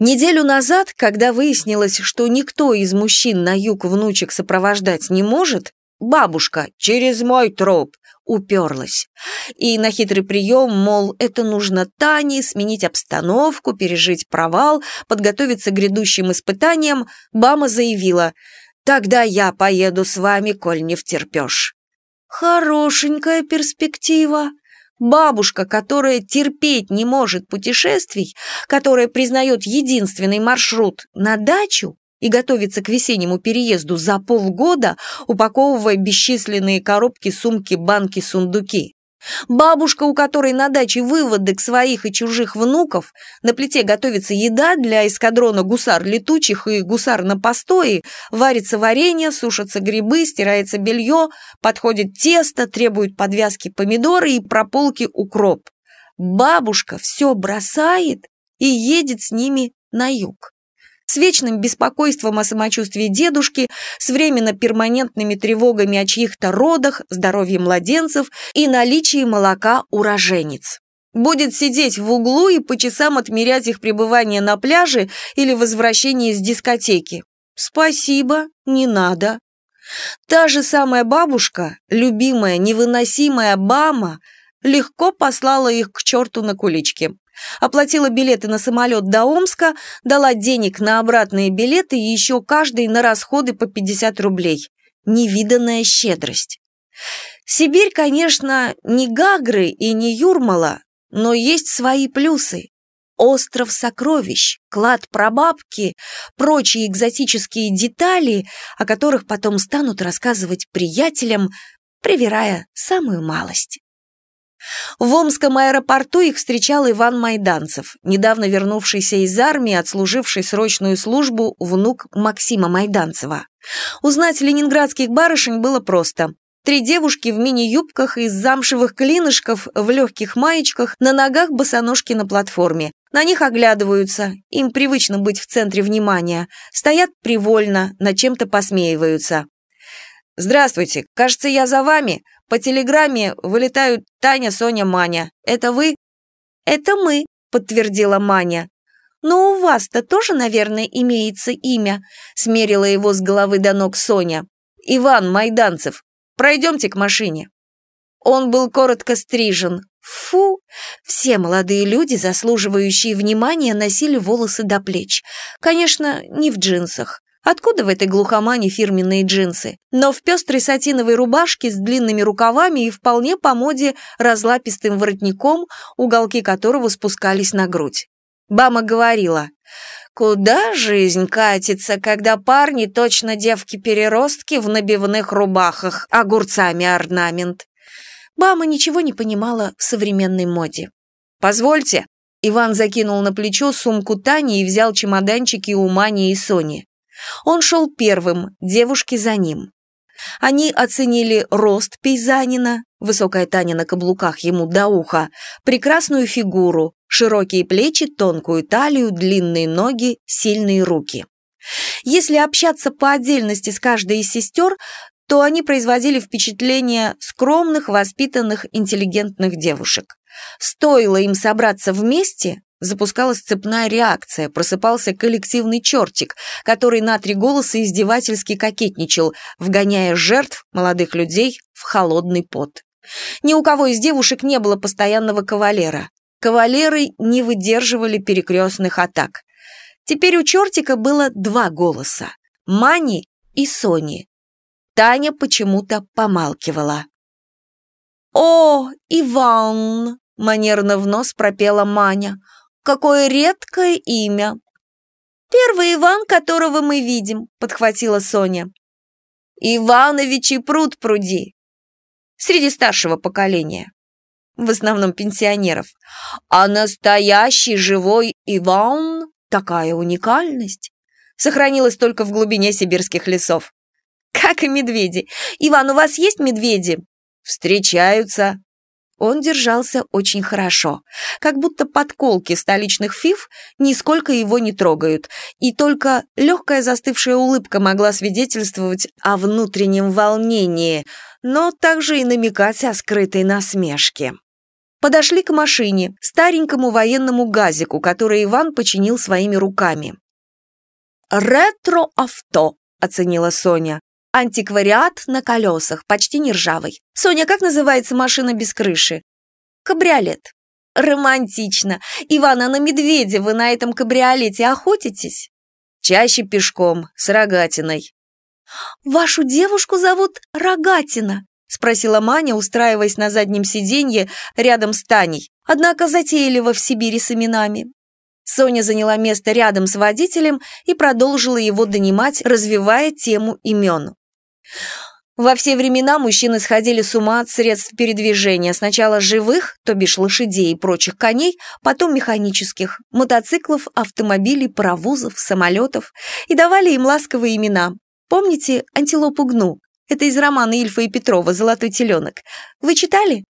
Неделю назад, когда выяснилось, что никто из мужчин на юг внучек сопровождать не может, бабушка через мой труп уперлась. И на хитрый прием, мол, это нужно Тане сменить обстановку, пережить провал, подготовиться к грядущим испытаниям, Бама заявила «Тогда я поеду с вами, коль не втерпешь». Хорошенькая перспектива. Бабушка, которая терпеть не может путешествий, которая признает единственный маршрут на дачу и готовится к весеннему переезду за полгода, упаковывая бесчисленные коробки, сумки, банки, сундуки. Бабушка, у которой на даче выводок своих и чужих внуков, на плите готовится еда для эскадрона гусар летучих и гусар на постое, варится варенье, сушатся грибы, стирается белье, подходит тесто, требует подвязки помидоры и прополки укроп. Бабушка все бросает и едет с ними на юг с вечным беспокойством о самочувствии дедушки, с временно перманентными тревогами о чьих-то родах, здоровье младенцев и наличии молока у рожениц. Будет сидеть в углу и по часам отмерять их пребывание на пляже или возвращение из дискотеки. Спасибо, не надо. Та же самая бабушка, любимая, невыносимая Бама, легко послала их к черту на куличке оплатила билеты на самолет до Омска, дала денег на обратные билеты и еще каждый на расходы по 50 рублей. Невиданная щедрость. Сибирь, конечно, не Гагры и не Юрмала, но есть свои плюсы. Остров сокровищ, клад прабабки, прочие экзотические детали, о которых потом станут рассказывать приятелям, привирая самую малость. В Омском аэропорту их встречал Иван Майданцев, недавно вернувшийся из армии, отслуживший срочную службу внук Максима Майданцева. Узнать ленинградских барышень было просто. Три девушки в мини-юбках из замшевых клинышков, в легких маечках, на ногах босоножки на платформе. На них оглядываются, им привычно быть в центре внимания, стоят привольно, над чем-то посмеиваются. «Здравствуйте, кажется, я за вами. По телеграмме вылетают Таня, Соня, Маня. Это вы?» «Это мы», — подтвердила Маня. «Но у вас-то тоже, наверное, имеется имя», — смерила его с головы до ног Соня. «Иван Майданцев. Пройдемте к машине». Он был коротко стрижен. Фу! Все молодые люди, заслуживающие внимания, носили волосы до плеч. Конечно, не в джинсах. Откуда в этой глухомане фирменные джинсы? Но в пестрой сатиновой рубашке с длинными рукавами и вполне по моде разлапистым воротником, уголки которого спускались на грудь. Бама говорила, «Куда жизнь катится, когда парни точно девки-переростки в набивных рубахах, огурцами орнамент?» Бама ничего не понимала в современной моде. «Позвольте», Иван закинул на плечо сумку Тани и взял чемоданчики у Мани и Сони. Он шел первым, девушки за ним. Они оценили рост пейзанина, высокая Таня на каблуках ему до уха, прекрасную фигуру, широкие плечи, тонкую талию, длинные ноги, сильные руки. Если общаться по отдельности с каждой из сестер, то они производили впечатление скромных, воспитанных, интеллигентных девушек. Стоило им собраться вместе, запускалась цепная реакция, просыпался коллективный чертик, который на три голоса издевательски кокетничал, вгоняя жертв, молодых людей, в холодный пот. Ни у кого из девушек не было постоянного кавалера. Кавалеры не выдерживали перекрестных атак. Теперь у чертика было два голоса – Мани и Сони. Таня почему-то помалкивала. «О, Иван!» – манерно в нос пропела Маня. «Какое редкое имя!» «Первый Иван, которого мы видим», – подхватила Соня. «Иванович и пруд пруди». Среди старшего поколения. В основном пенсионеров. А настоящий живой Иван – такая уникальность. Сохранилась только в глубине сибирских лесов. Как и медведи. Иван, у вас есть медведи? Встречаются. Он держался очень хорошо, как будто подколки столичных фиф нисколько его не трогают, и только легкая застывшая улыбка могла свидетельствовать о внутреннем волнении, но также и намекать о скрытой насмешке. Подошли к машине, старенькому военному газику, который Иван починил своими руками. «Ретро-авто», — оценила Соня. Антиквариат на колесах, почти не ржавый. Соня, как называется машина без крыши? Кабриолет. Романтично. Ивана, на медведя вы на этом кабриолете охотитесь? Чаще пешком, с рогатиной. Вашу девушку зовут Рогатина, спросила Маня, устраиваясь на заднем сиденье рядом с Таней, однако затейливо в Сибири с именами. Соня заняла место рядом с водителем и продолжила его донимать, развивая тему имен. Во все времена мужчины сходили с ума от средств передвижения, сначала живых, то бишь лошадей и прочих коней, потом механических, мотоциклов, автомобилей, паровозов, самолетов, и давали им ласковые имена. Помните антилопу Гну? Это из романа Ильфа и Петрова «Золотой теленок». Вы читали?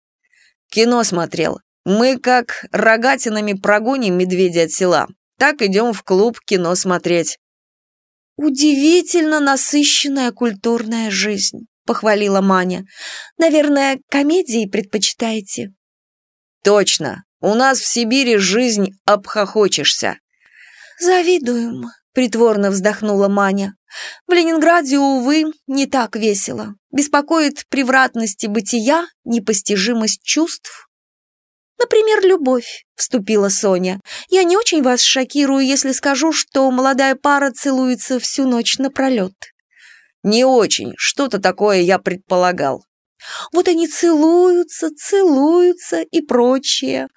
Кино смотрел. Мы как рогатинами прогоним медведя от села, так идем в клуб кино смотреть. «Удивительно насыщенная культурная жизнь», — похвалила Маня. «Наверное, комедии предпочитаете?» «Точно. У нас в Сибири жизнь обхохочешься». «Завидуем», — притворно вздохнула Маня. «В Ленинграде, увы, не так весело. Беспокоит превратности бытия, непостижимость чувств, «Например, любовь», — вступила Соня. «Я не очень вас шокирую, если скажу, что молодая пара целуется всю ночь напролет». «Не очень. Что-то такое я предполагал». «Вот они целуются, целуются и прочее.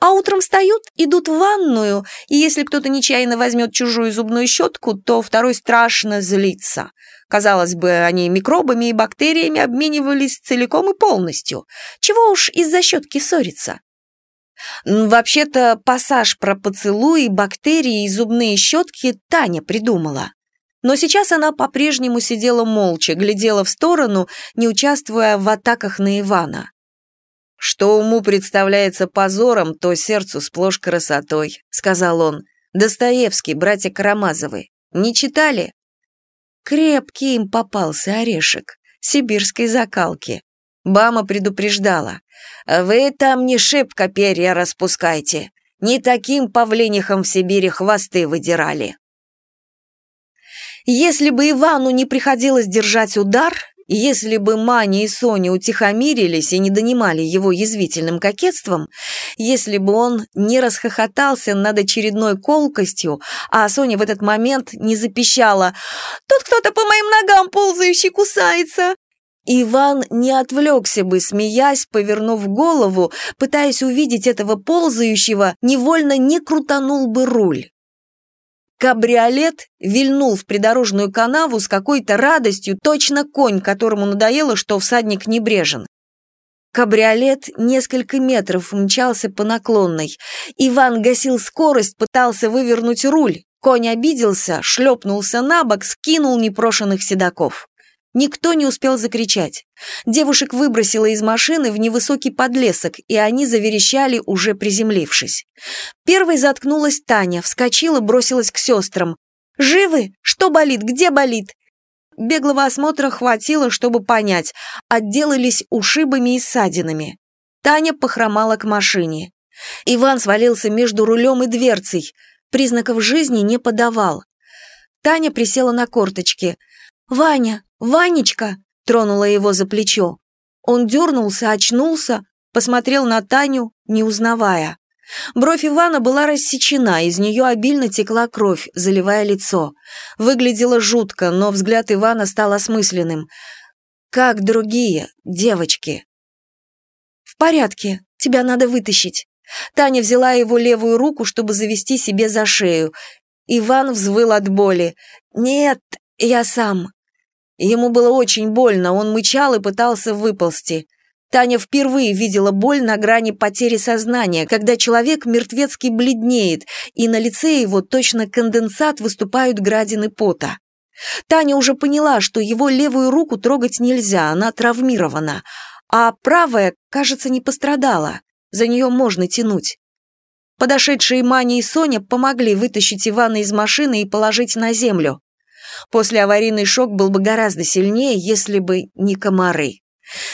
А утром встают, идут в ванную, и если кто-то нечаянно возьмет чужую зубную щетку, то второй страшно злится. Казалось бы, они микробами и бактериями обменивались целиком и полностью. Чего уж из-за щетки ссориться? Вообще-то пассаж про поцелуи, бактерии и зубные щетки Таня придумала. Но сейчас она по-прежнему сидела молча, глядела в сторону, не участвуя в атаках на Ивана. «Что уму представляется позором, то сердцу сплошь красотой», — сказал он. «Достоевский, братья Карамазовы. Не читали?» Крепкий им попался орешек, сибирской закалки. Бама предупреждала. «Вы там не шибко перья распускайте. Не таким павлинихом в Сибири хвосты выдирали». Если бы Ивану не приходилось держать удар, если бы Маня и Соня утихомирились и не донимали его язвительным кокетством, если бы он не расхохотался над очередной колкостью, а Соня в этот момент не запищала «Тут кто-то по моим ногам ползающий кусается!» Иван не отвлекся бы, смеясь, повернув голову, пытаясь увидеть этого ползающего, невольно не крутанул бы руль. Кабриолет вильнул в придорожную канаву с какой-то радостью, точно конь, которому надоело, что всадник небрежен. Кабриолет несколько метров мчался по наклонной. Иван гасил скорость, пытался вывернуть руль. Конь обиделся, шлепнулся на бок, скинул непрошенных седаков. Никто не успел закричать. Девушек выбросило из машины в невысокий подлесок, и они заверещали, уже приземлившись. Первой заткнулась Таня, вскочила, бросилась к сестрам. «Живы? Что болит? Где болит?» Беглого осмотра хватило, чтобы понять, отделались ушибами и ссадинами. Таня похромала к машине. Иван свалился между рулем и дверцей, признаков жизни не подавал. Таня присела на корточки. «Ваня, «Ванечка!» — тронула его за плечо. Он дернулся, очнулся, посмотрел на Таню, не узнавая. Бровь Ивана была рассечена, из нее обильно текла кровь, заливая лицо. Выглядело жутко, но взгляд Ивана стал осмысленным. «Как другие девочки?» «В порядке, тебя надо вытащить». Таня взяла его левую руку, чтобы завести себе за шею. Иван взвыл от боли. «Нет, я сам». Ему было очень больно, он мычал и пытался выползти. Таня впервые видела боль на грани потери сознания, когда человек мертвецки бледнеет, и на лице его точно конденсат выступают градины пота. Таня уже поняла, что его левую руку трогать нельзя, она травмирована, а правая, кажется, не пострадала, за нее можно тянуть. Подошедшие Маня и Соня помогли вытащить Ивана из машины и положить на землю. Послеаварийный шок был бы гораздо сильнее, если бы не комары.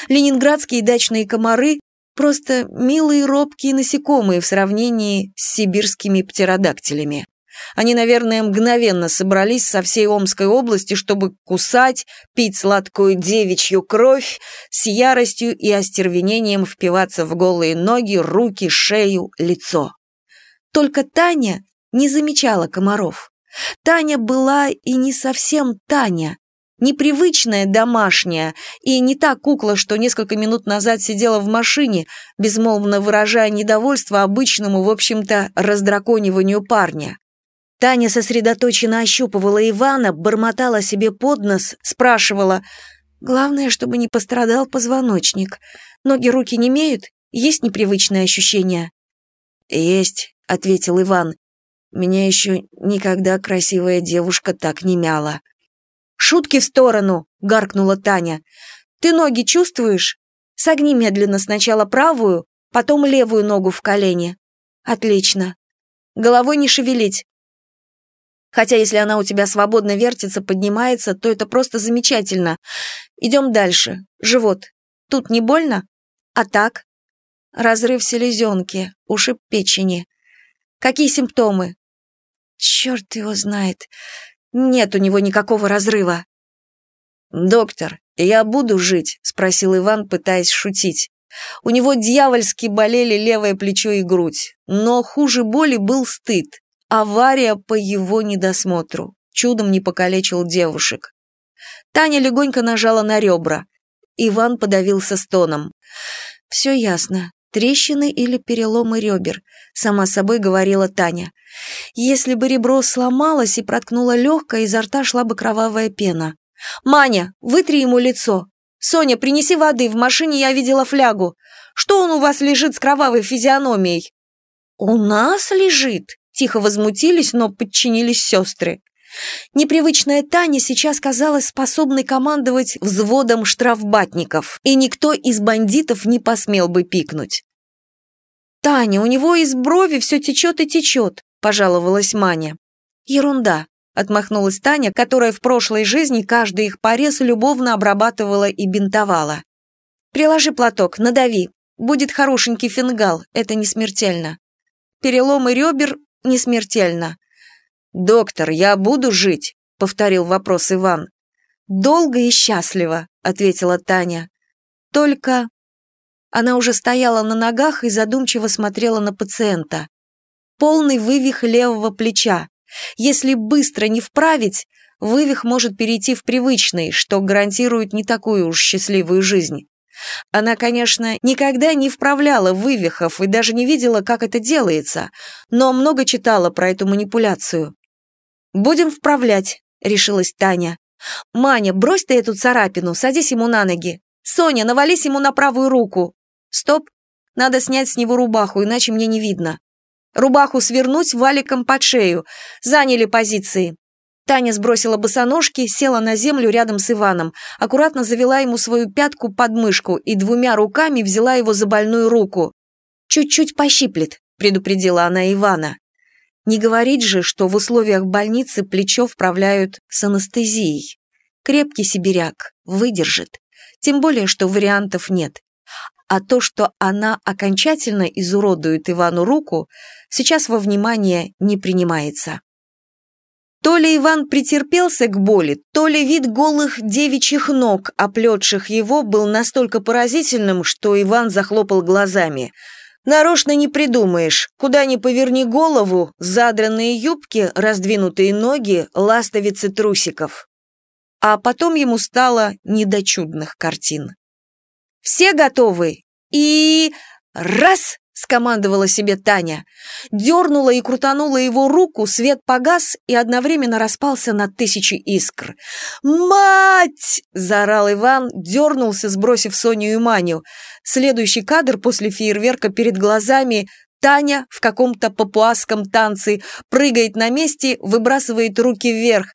Ленинградские дачные комары – просто милые робкие насекомые в сравнении с сибирскими птеродактилями. Они, наверное, мгновенно собрались со всей Омской области, чтобы кусать, пить сладкую девичью кровь, с яростью и остервенением впиваться в голые ноги, руки, шею, лицо. Только Таня не замечала комаров. Таня была и не совсем Таня, непривычная домашняя, и не та кукла, что несколько минут назад сидела в машине, безмолвно выражая недовольство обычному, в общем-то, раздракониванию парня. Таня сосредоточенно ощупывала Ивана, бормотала себе под нос, спрашивала «Главное, чтобы не пострадал позвоночник. Ноги, руки не имеют? Есть непривычные ощущения?» «Есть», — ответил Иван. «Меня еще никогда красивая девушка так не мяла». «Шутки в сторону!» — гаркнула Таня. «Ты ноги чувствуешь? Согни медленно сначала правую, потом левую ногу в колени. Отлично. Головой не шевелить. Хотя если она у тебя свободно вертится, поднимается, то это просто замечательно. Идем дальше. Живот. Тут не больно? А так? Разрыв селезенки, ушиб печени. Какие симптомы? Черт его знает. Нет у него никакого разрыва. «Доктор, я буду жить?» – спросил Иван, пытаясь шутить. У него дьявольски болели левое плечо и грудь, но хуже боли был стыд. Авария по его недосмотру. Чудом не покалечил девушек. Таня легонько нажала на ребра. Иван подавился стоном. «Все ясно. Трещины или переломы ребер», — сама собой говорила Таня. «Если бы ребро сломалось и проткнуло легкое, изо рта шла бы кровавая пена. Маня, вытри ему лицо. Соня, принеси воды, в машине я видела флягу. Что он у вас лежит с кровавой физиономией?» «У нас лежит?» — тихо возмутились, но подчинились сестры. Непривычная Таня сейчас казалась способной командовать взводом штрафбатников, и никто из бандитов не посмел бы пикнуть. «Таня, у него из брови все течет и течет», – пожаловалась Маня. «Ерунда», – отмахнулась Таня, которая в прошлой жизни каждый их порез любовно обрабатывала и бинтовала. «Приложи платок, надави. Будет хорошенький фингал, это не смертельно. Переломы ребер не смертельно. «Доктор, я буду жить?» — повторил вопрос Иван. «Долго и счастливо», — ответила Таня. «Только...» Она уже стояла на ногах и задумчиво смотрела на пациента. Полный вывих левого плеча. Если быстро не вправить, вывих может перейти в привычный, что гарантирует не такую уж счастливую жизнь. Она, конечно, никогда не вправляла вывихов и даже не видела, как это делается, но много читала про эту манипуляцию. «Будем вправлять», — решилась Таня. «Маня, брось ты эту царапину, садись ему на ноги. Соня, навались ему на правую руку. Стоп, надо снять с него рубаху, иначе мне не видно. Рубаху свернуть валиком под шею. Заняли позиции». Таня сбросила босоножки, села на землю рядом с Иваном, аккуратно завела ему свою пятку под мышку и двумя руками взяла его за больную руку. «Чуть-чуть пощиплет», — предупредила она Ивана. Не говорить же, что в условиях больницы плечо вправляют с анестезией. Крепкий сибиряк, выдержит. Тем более, что вариантов нет. А то, что она окончательно изуродует Ивану руку, сейчас во внимание не принимается. То ли Иван претерпелся к боли, то ли вид голых девичьих ног, оплетших его, был настолько поразительным, что Иван захлопал глазами – Нарочно не придумаешь. Куда ни поверни голову, задранные юбки, раздвинутые ноги, ластовицы трусиков. А потом ему стало не до чудных картин. «Все готовы?» И... раз! Скомандовала себе Таня. Дернула и крутанула его руку, свет погас и одновременно распался на тысячи искр. «Мать!» – заорал Иван, дернулся, сбросив Соню и Маню. Следующий кадр после фейерверка перед глазами Таня в каком-то папуасском танце прыгает на месте, выбрасывает руки вверх.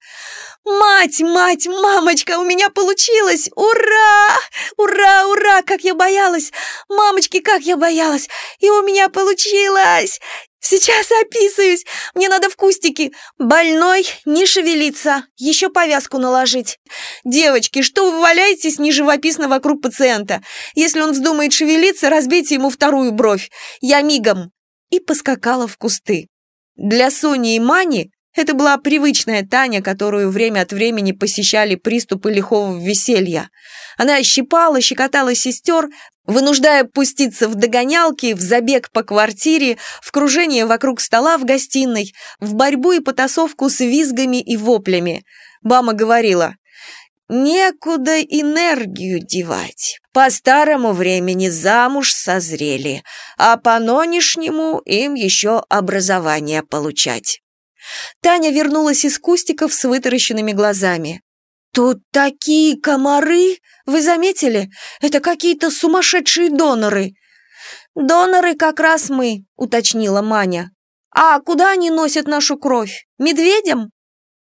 «Мать, мать, мамочка, у меня получилось! Ура! Ура, ура! Как я боялась! Мамочки, как я боялась! И у меня получилось! Сейчас описываюсь! Мне надо в кустики! Больной, не шевелиться! Еще повязку наложить! Девочки, что вы валяетесь неживописно вокруг пациента? Если он вздумает шевелиться, разбейте ему вторую бровь! Я мигом!» И поскакала в кусты. Для Сони и Мани это была привычная Таня, которую время от времени посещали приступы лихого веселья. Она щипала, щекотала сестер, вынуждая пуститься в догонялки, в забег по квартире, в кружение вокруг стола в гостиной, в борьбу и потасовку с визгами и воплями. Бама говорила, «Некуда энергию девать. По старому времени замуж созрели, а по нынешнему им еще образование получать». Таня вернулась из кустиков с вытаращенными глазами. «Тут такие комары! Вы заметили? Это какие-то сумасшедшие доноры!» «Доноры как раз мы», — уточнила Маня. «А куда они носят нашу кровь? Медведям?»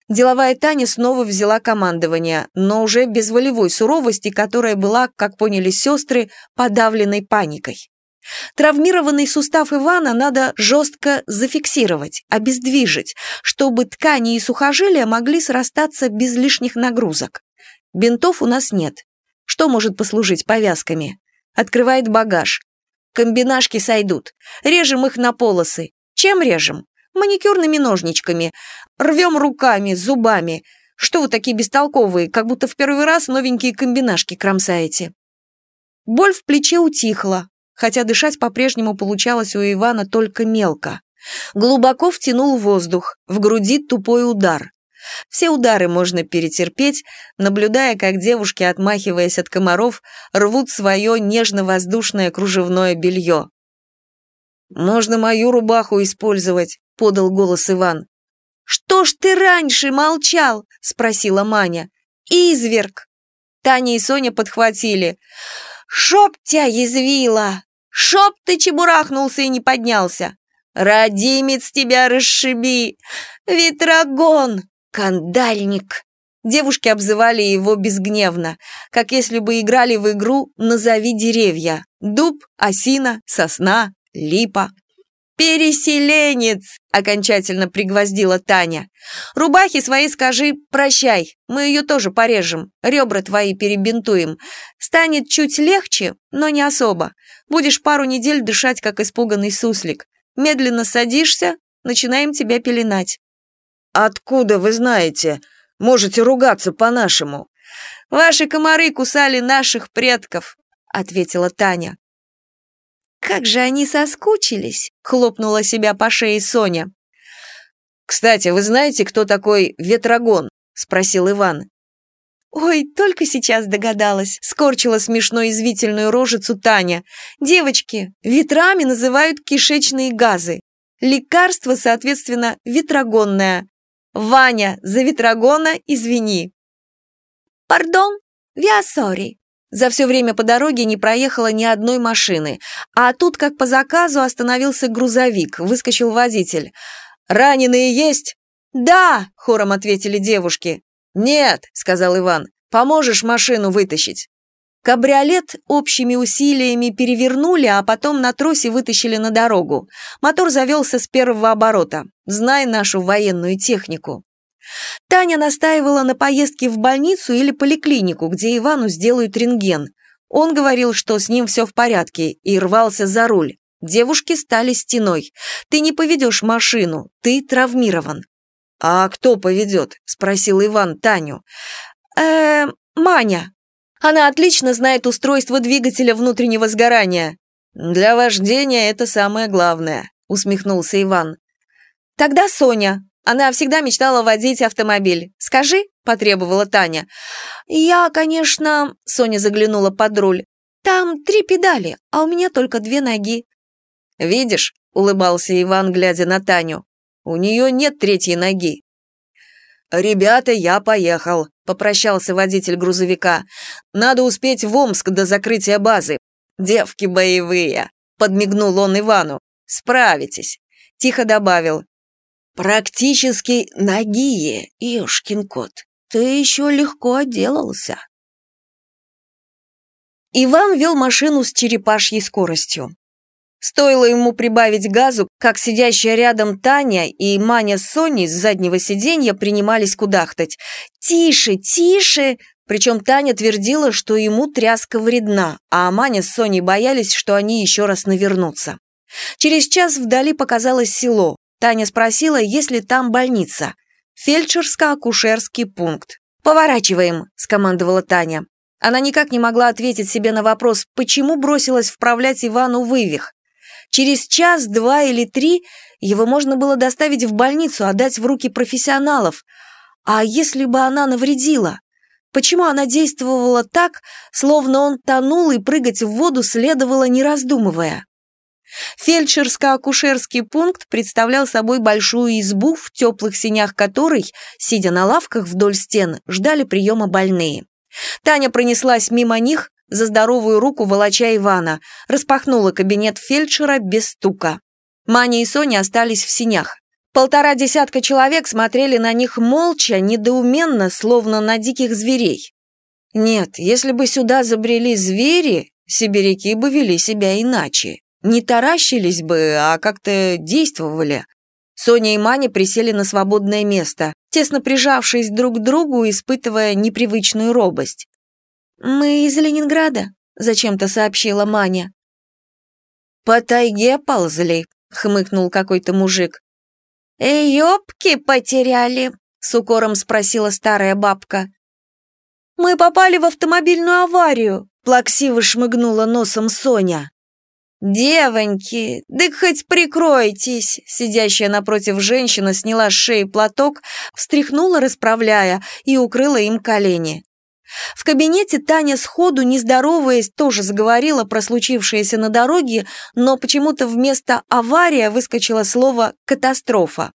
Деловая Таня снова взяла командование, но уже без волевой суровости, которая была, как поняли сестры, подавленной паникой. Травмированный сустав Ивана надо жестко зафиксировать, обездвижить, чтобы ткани и сухожилия могли срастаться без лишних нагрузок. Бинтов у нас нет. Что может послужить повязками? Открывает багаж. Комбинашки сойдут. Режем их на полосы. Чем режем? Маникюрными ножничками. Рвем руками, зубами. Что вы такие бестолковые, как будто в первый раз новенькие комбинашки кромсаете? Боль в плече утихла, хотя дышать по-прежнему получалось у Ивана только мелко. Глубоко втянул воздух, в груди тупой удар. Все удары можно перетерпеть, наблюдая, как девушки, отмахиваясь от комаров, рвут свое нежно-воздушное кружевное белье. «Можно мою рубаху использовать», — подал голос Иван. «Что ж ты раньше молчал?» — спросила Маня. «Изверг!» Таня и Соня подхватили. «Шоб тебя язвила! Шоб ты чебурахнулся и не поднялся! Родимец тебя расшиби! Ветрогон! Кандальник!» Девушки обзывали его безгневно, как если бы играли в игру «Назови деревья» – дуб, осина, сосна, липа. «Переселенец!» – окончательно пригвоздила Таня. «Рубахи свои скажи «прощай», мы ее тоже порежем, ребра твои перебинтуем. Станет чуть легче, но не особо. Будешь пару недель дышать, как испуганный суслик. Медленно садишься, начинаем тебя пеленать». «Откуда вы знаете? Можете ругаться по-нашему». «Ваши комары кусали наших предков», — ответила Таня. «Как же они соскучились!» — хлопнула себя по шее Соня. «Кстати, вы знаете, кто такой Ветрогон?» — спросил Иван. «Ой, только сейчас догадалась», — скорчила смешно извительную рожицу Таня. «Девочки, ветрами называют кишечные газы. Лекарство, соответственно, ветрогонное. Ваня, за ветрогона извини». «Пардон, виасори», за все время по дороге не проехало ни одной машины, а тут, как по заказу, остановился грузовик, выскочил водитель. «Раненые есть?» «Да!» — хором ответили девушки. «Нет», — сказал Иван, — «поможешь машину вытащить?» Кабриолет общими усилиями перевернули, а потом на тросе вытащили на дорогу. Мотор завелся с первого оборота. Знай нашу военную технику. Таня настаивала на поездке в больницу или поликлинику, где Ивану сделают рентген. Он говорил, что с ним все в порядке, и рвался за руль. Девушки стали стеной. «Ты не поведешь машину, ты травмирован». «А кто поведет?» – спросил Иван Таню. э Маня. Она отлично знает устройство двигателя внутреннего сгорания». «Для вождения это самое главное», — усмехнулся Иван. «Тогда Соня. Она всегда мечтала водить автомобиль. Скажи», — потребовала Таня. «Я, конечно...» — Соня заглянула под руль. «Там три педали, а у меня только две ноги». «Видишь?» — улыбался Иван, глядя на Таню. «У нее нет третьей ноги». «Ребята, я поехал», — попрощался водитель грузовика. «Надо успеть в Омск до закрытия базы. Девки боевые», — подмигнул он Ивану. «Справитесь», — тихо добавил. «Практически нагие, Ёшкин кот. Ты еще легко отделался». Иван вел машину с черепашьей скоростью. Стоило ему прибавить газу, как сидящая рядом Таня и Маня с Соней с заднего сиденья принимались кудахтать. «Тише, тише!» Причем Таня твердила, что ему тряска вредна, а Маня с Соней боялись, что они еще раз навернутся. Через час вдали показалось село. Таня спросила, есть ли там больница. Фельдшерско-акушерский пункт. «Поворачиваем», — скомандовала Таня. Она никак не могла ответить себе на вопрос, почему бросилась вправлять Ивану вывих. Через час, два или три его можно было доставить в больницу, отдать в руки профессионалов. А если бы она навредила? Почему она действовала так, словно он тонул и прыгать в воду следовало, не раздумывая? Фельдшерско-акушерский пункт представлял собой большую избу, в теплых синях которой, сидя на лавках вдоль стен, ждали приема больные. Таня пронеслась мимо них, за здоровую руку волоча Ивана, распахнула кабинет фельдшера без стука. Маня и Соня остались в синях. Полтора десятка человек смотрели на них молча, недоуменно, словно на диких зверей. Нет, если бы сюда забрели звери, сибиряки бы вели себя иначе. Не таращились бы, а как-то действовали. Соня и Маня присели на свободное место, тесно прижавшись друг к другу, испытывая непривычную робость. «Мы из Ленинграда», — зачем-то сообщила Маня. «По тайге ползли», — хмыкнул какой-то мужик. «Эй, ёбки потеряли», — с укором спросила старая бабка. «Мы попали в автомобильную аварию», — плаксиво шмыгнула носом Соня. «Девоньки, да хоть прикройтесь!» Сидящая напротив женщина сняла с шеи платок, встряхнула, расправляя, и укрыла им колени. В кабинете Таня сходу, не здороваясь, тоже заговорила про случившееся на дороге, но почему-то вместо «авария» выскочило слово «катастрофа».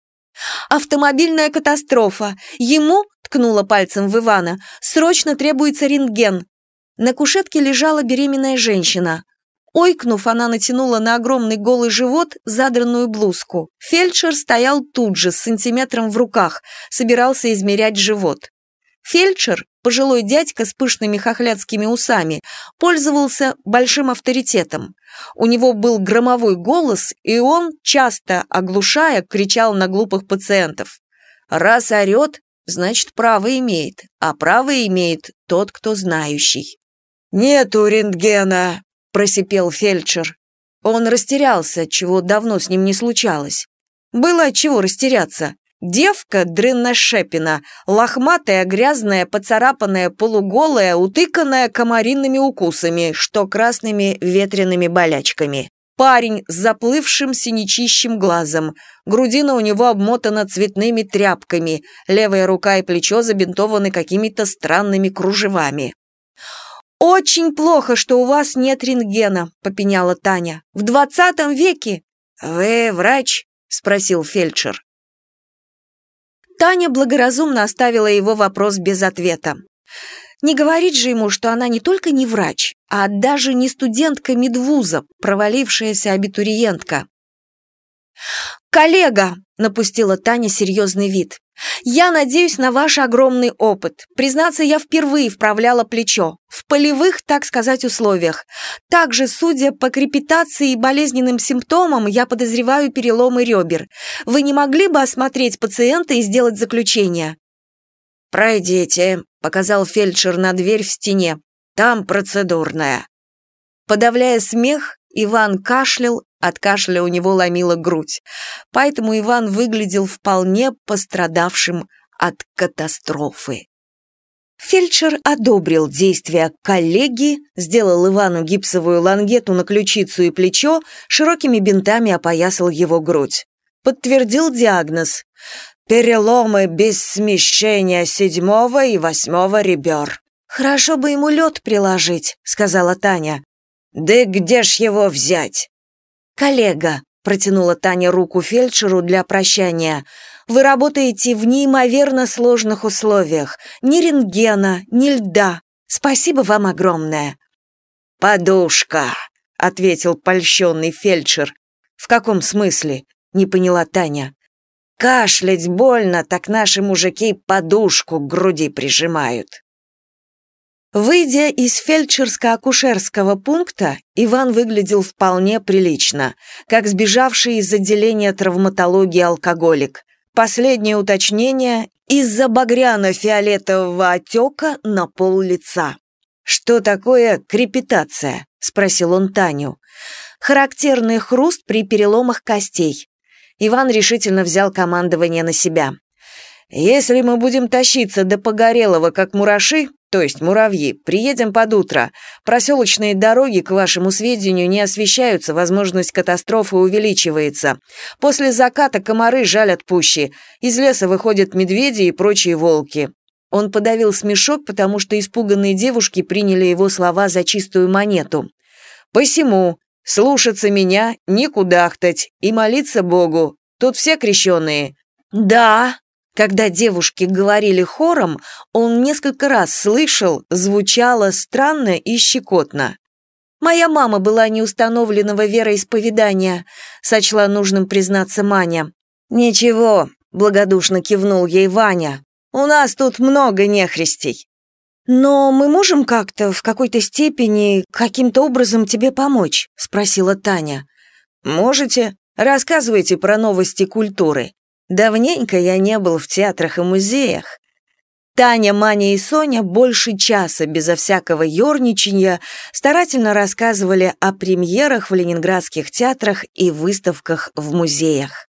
«Автомобильная катастрофа! Ему, — ткнула пальцем в Ивана, — срочно требуется рентген!» На кушетке лежала беременная женщина. Ойкнув, она натянула на огромный голый живот задранную блузку. Фельдшер стоял тут же, с сантиметром в руках, собирался измерять живот. Фельдшер, пожилой дядька с пышными хохлядскими усами, пользовался большим авторитетом. У него был громовой голос, и он, часто оглушая, кричал на глупых пациентов. «Раз орет, значит, право имеет, а право имеет тот, кто знающий». «Нету рентгена», — просипел фельдшер. Он растерялся, чего давно с ним не случалось. Было от чего растеряться. Девка дрынношепина, лохматая, грязная, поцарапанная, полуголая, утыканная комаринными укусами, что красными ветреными болячками. Парень с заплывшим синячищим глазом. Грудина у него обмотана цветными тряпками, левая рука и плечо забинтованы какими-то странными кружевами. «Очень плохо, что у вас нет рентгена», — попеняла Таня. «В двадцатом веке...» «Вы врач?» — спросил фельдшер. Таня благоразумно оставила его вопрос без ответа. Не говорить же ему, что она не только не врач, а даже не студентка медвуза, провалившаяся абитуриентка. «Коллега!» — напустила Таня серьезный вид. «Я надеюсь на ваш огромный опыт. Признаться, я впервые вправляла плечо. В полевых, так сказать, условиях. Также, судя по крепитации и болезненным симптомам, я подозреваю переломы ребер. Вы не могли бы осмотреть пациента и сделать заключение?» «Пройдите», — показал фельдшер на дверь в стене. «Там процедурная». Подавляя смех, Иван кашлял, от кашля у него ломила грудь. Поэтому Иван выглядел вполне пострадавшим от катастрофы. Фельдшер одобрил действия коллеги, сделал Ивану гипсовую лангету на ключицу и плечо, широкими бинтами опоясал его грудь. Подтвердил диагноз. «Переломы без смещения седьмого и восьмого ребер». «Хорошо бы ему лед приложить», — сказала Таня. «Да где ж его взять?» «Коллега», — протянула Таня руку фельдшеру для прощания, «вы работаете в неимоверно сложных условиях. Ни рентгена, ни льда. Спасибо вам огромное». «Подушка», — ответил польщенный фельдшер. «В каком смысле?» — не поняла Таня. «Кашлять больно, так наши мужики подушку к груди прижимают». Выйдя из фельдшерско-акушерского пункта, Иван выглядел вполне прилично, как сбежавший из отделения травматологии алкоголик. Последнее уточнение из-за багряно-фиолетового отека на пол лица. «Что такое крепитация?» — спросил он Таню. «Характерный хруст при переломах костей». Иван решительно взял командование на себя. «Если мы будем тащиться до Погорелого, как мураши, то есть муравьи, приедем под утро. Проселочные дороги, к вашему сведению, не освещаются, возможность катастрофы увеличивается. После заката комары жалят пущи. Из леса выходят медведи и прочие волки». Он подавил смешок, потому что испуганные девушки приняли его слова за чистую монету. «Посему, слушаться меня, не кудахтать и молиться Богу. Тут все крещеные». «Да», когда девушки говорили хором, он несколько раз слышал, звучало странно и щекотно. «Моя мама была неустановленного вероисповедания», — сочла нужным признаться Маня. «Ничего», — благодушно кивнул ей Ваня. «У нас тут много нехристей». «Но мы можем как-то, в какой-то степени, каким-то образом тебе помочь?» — спросила Таня. «Можете. Рассказывайте про новости культуры. Давненько я не был в театрах и музеях. Таня, Маня и Соня больше часа безо всякого ерничания старательно рассказывали о премьерах в ленинградских театрах и выставках в музеях.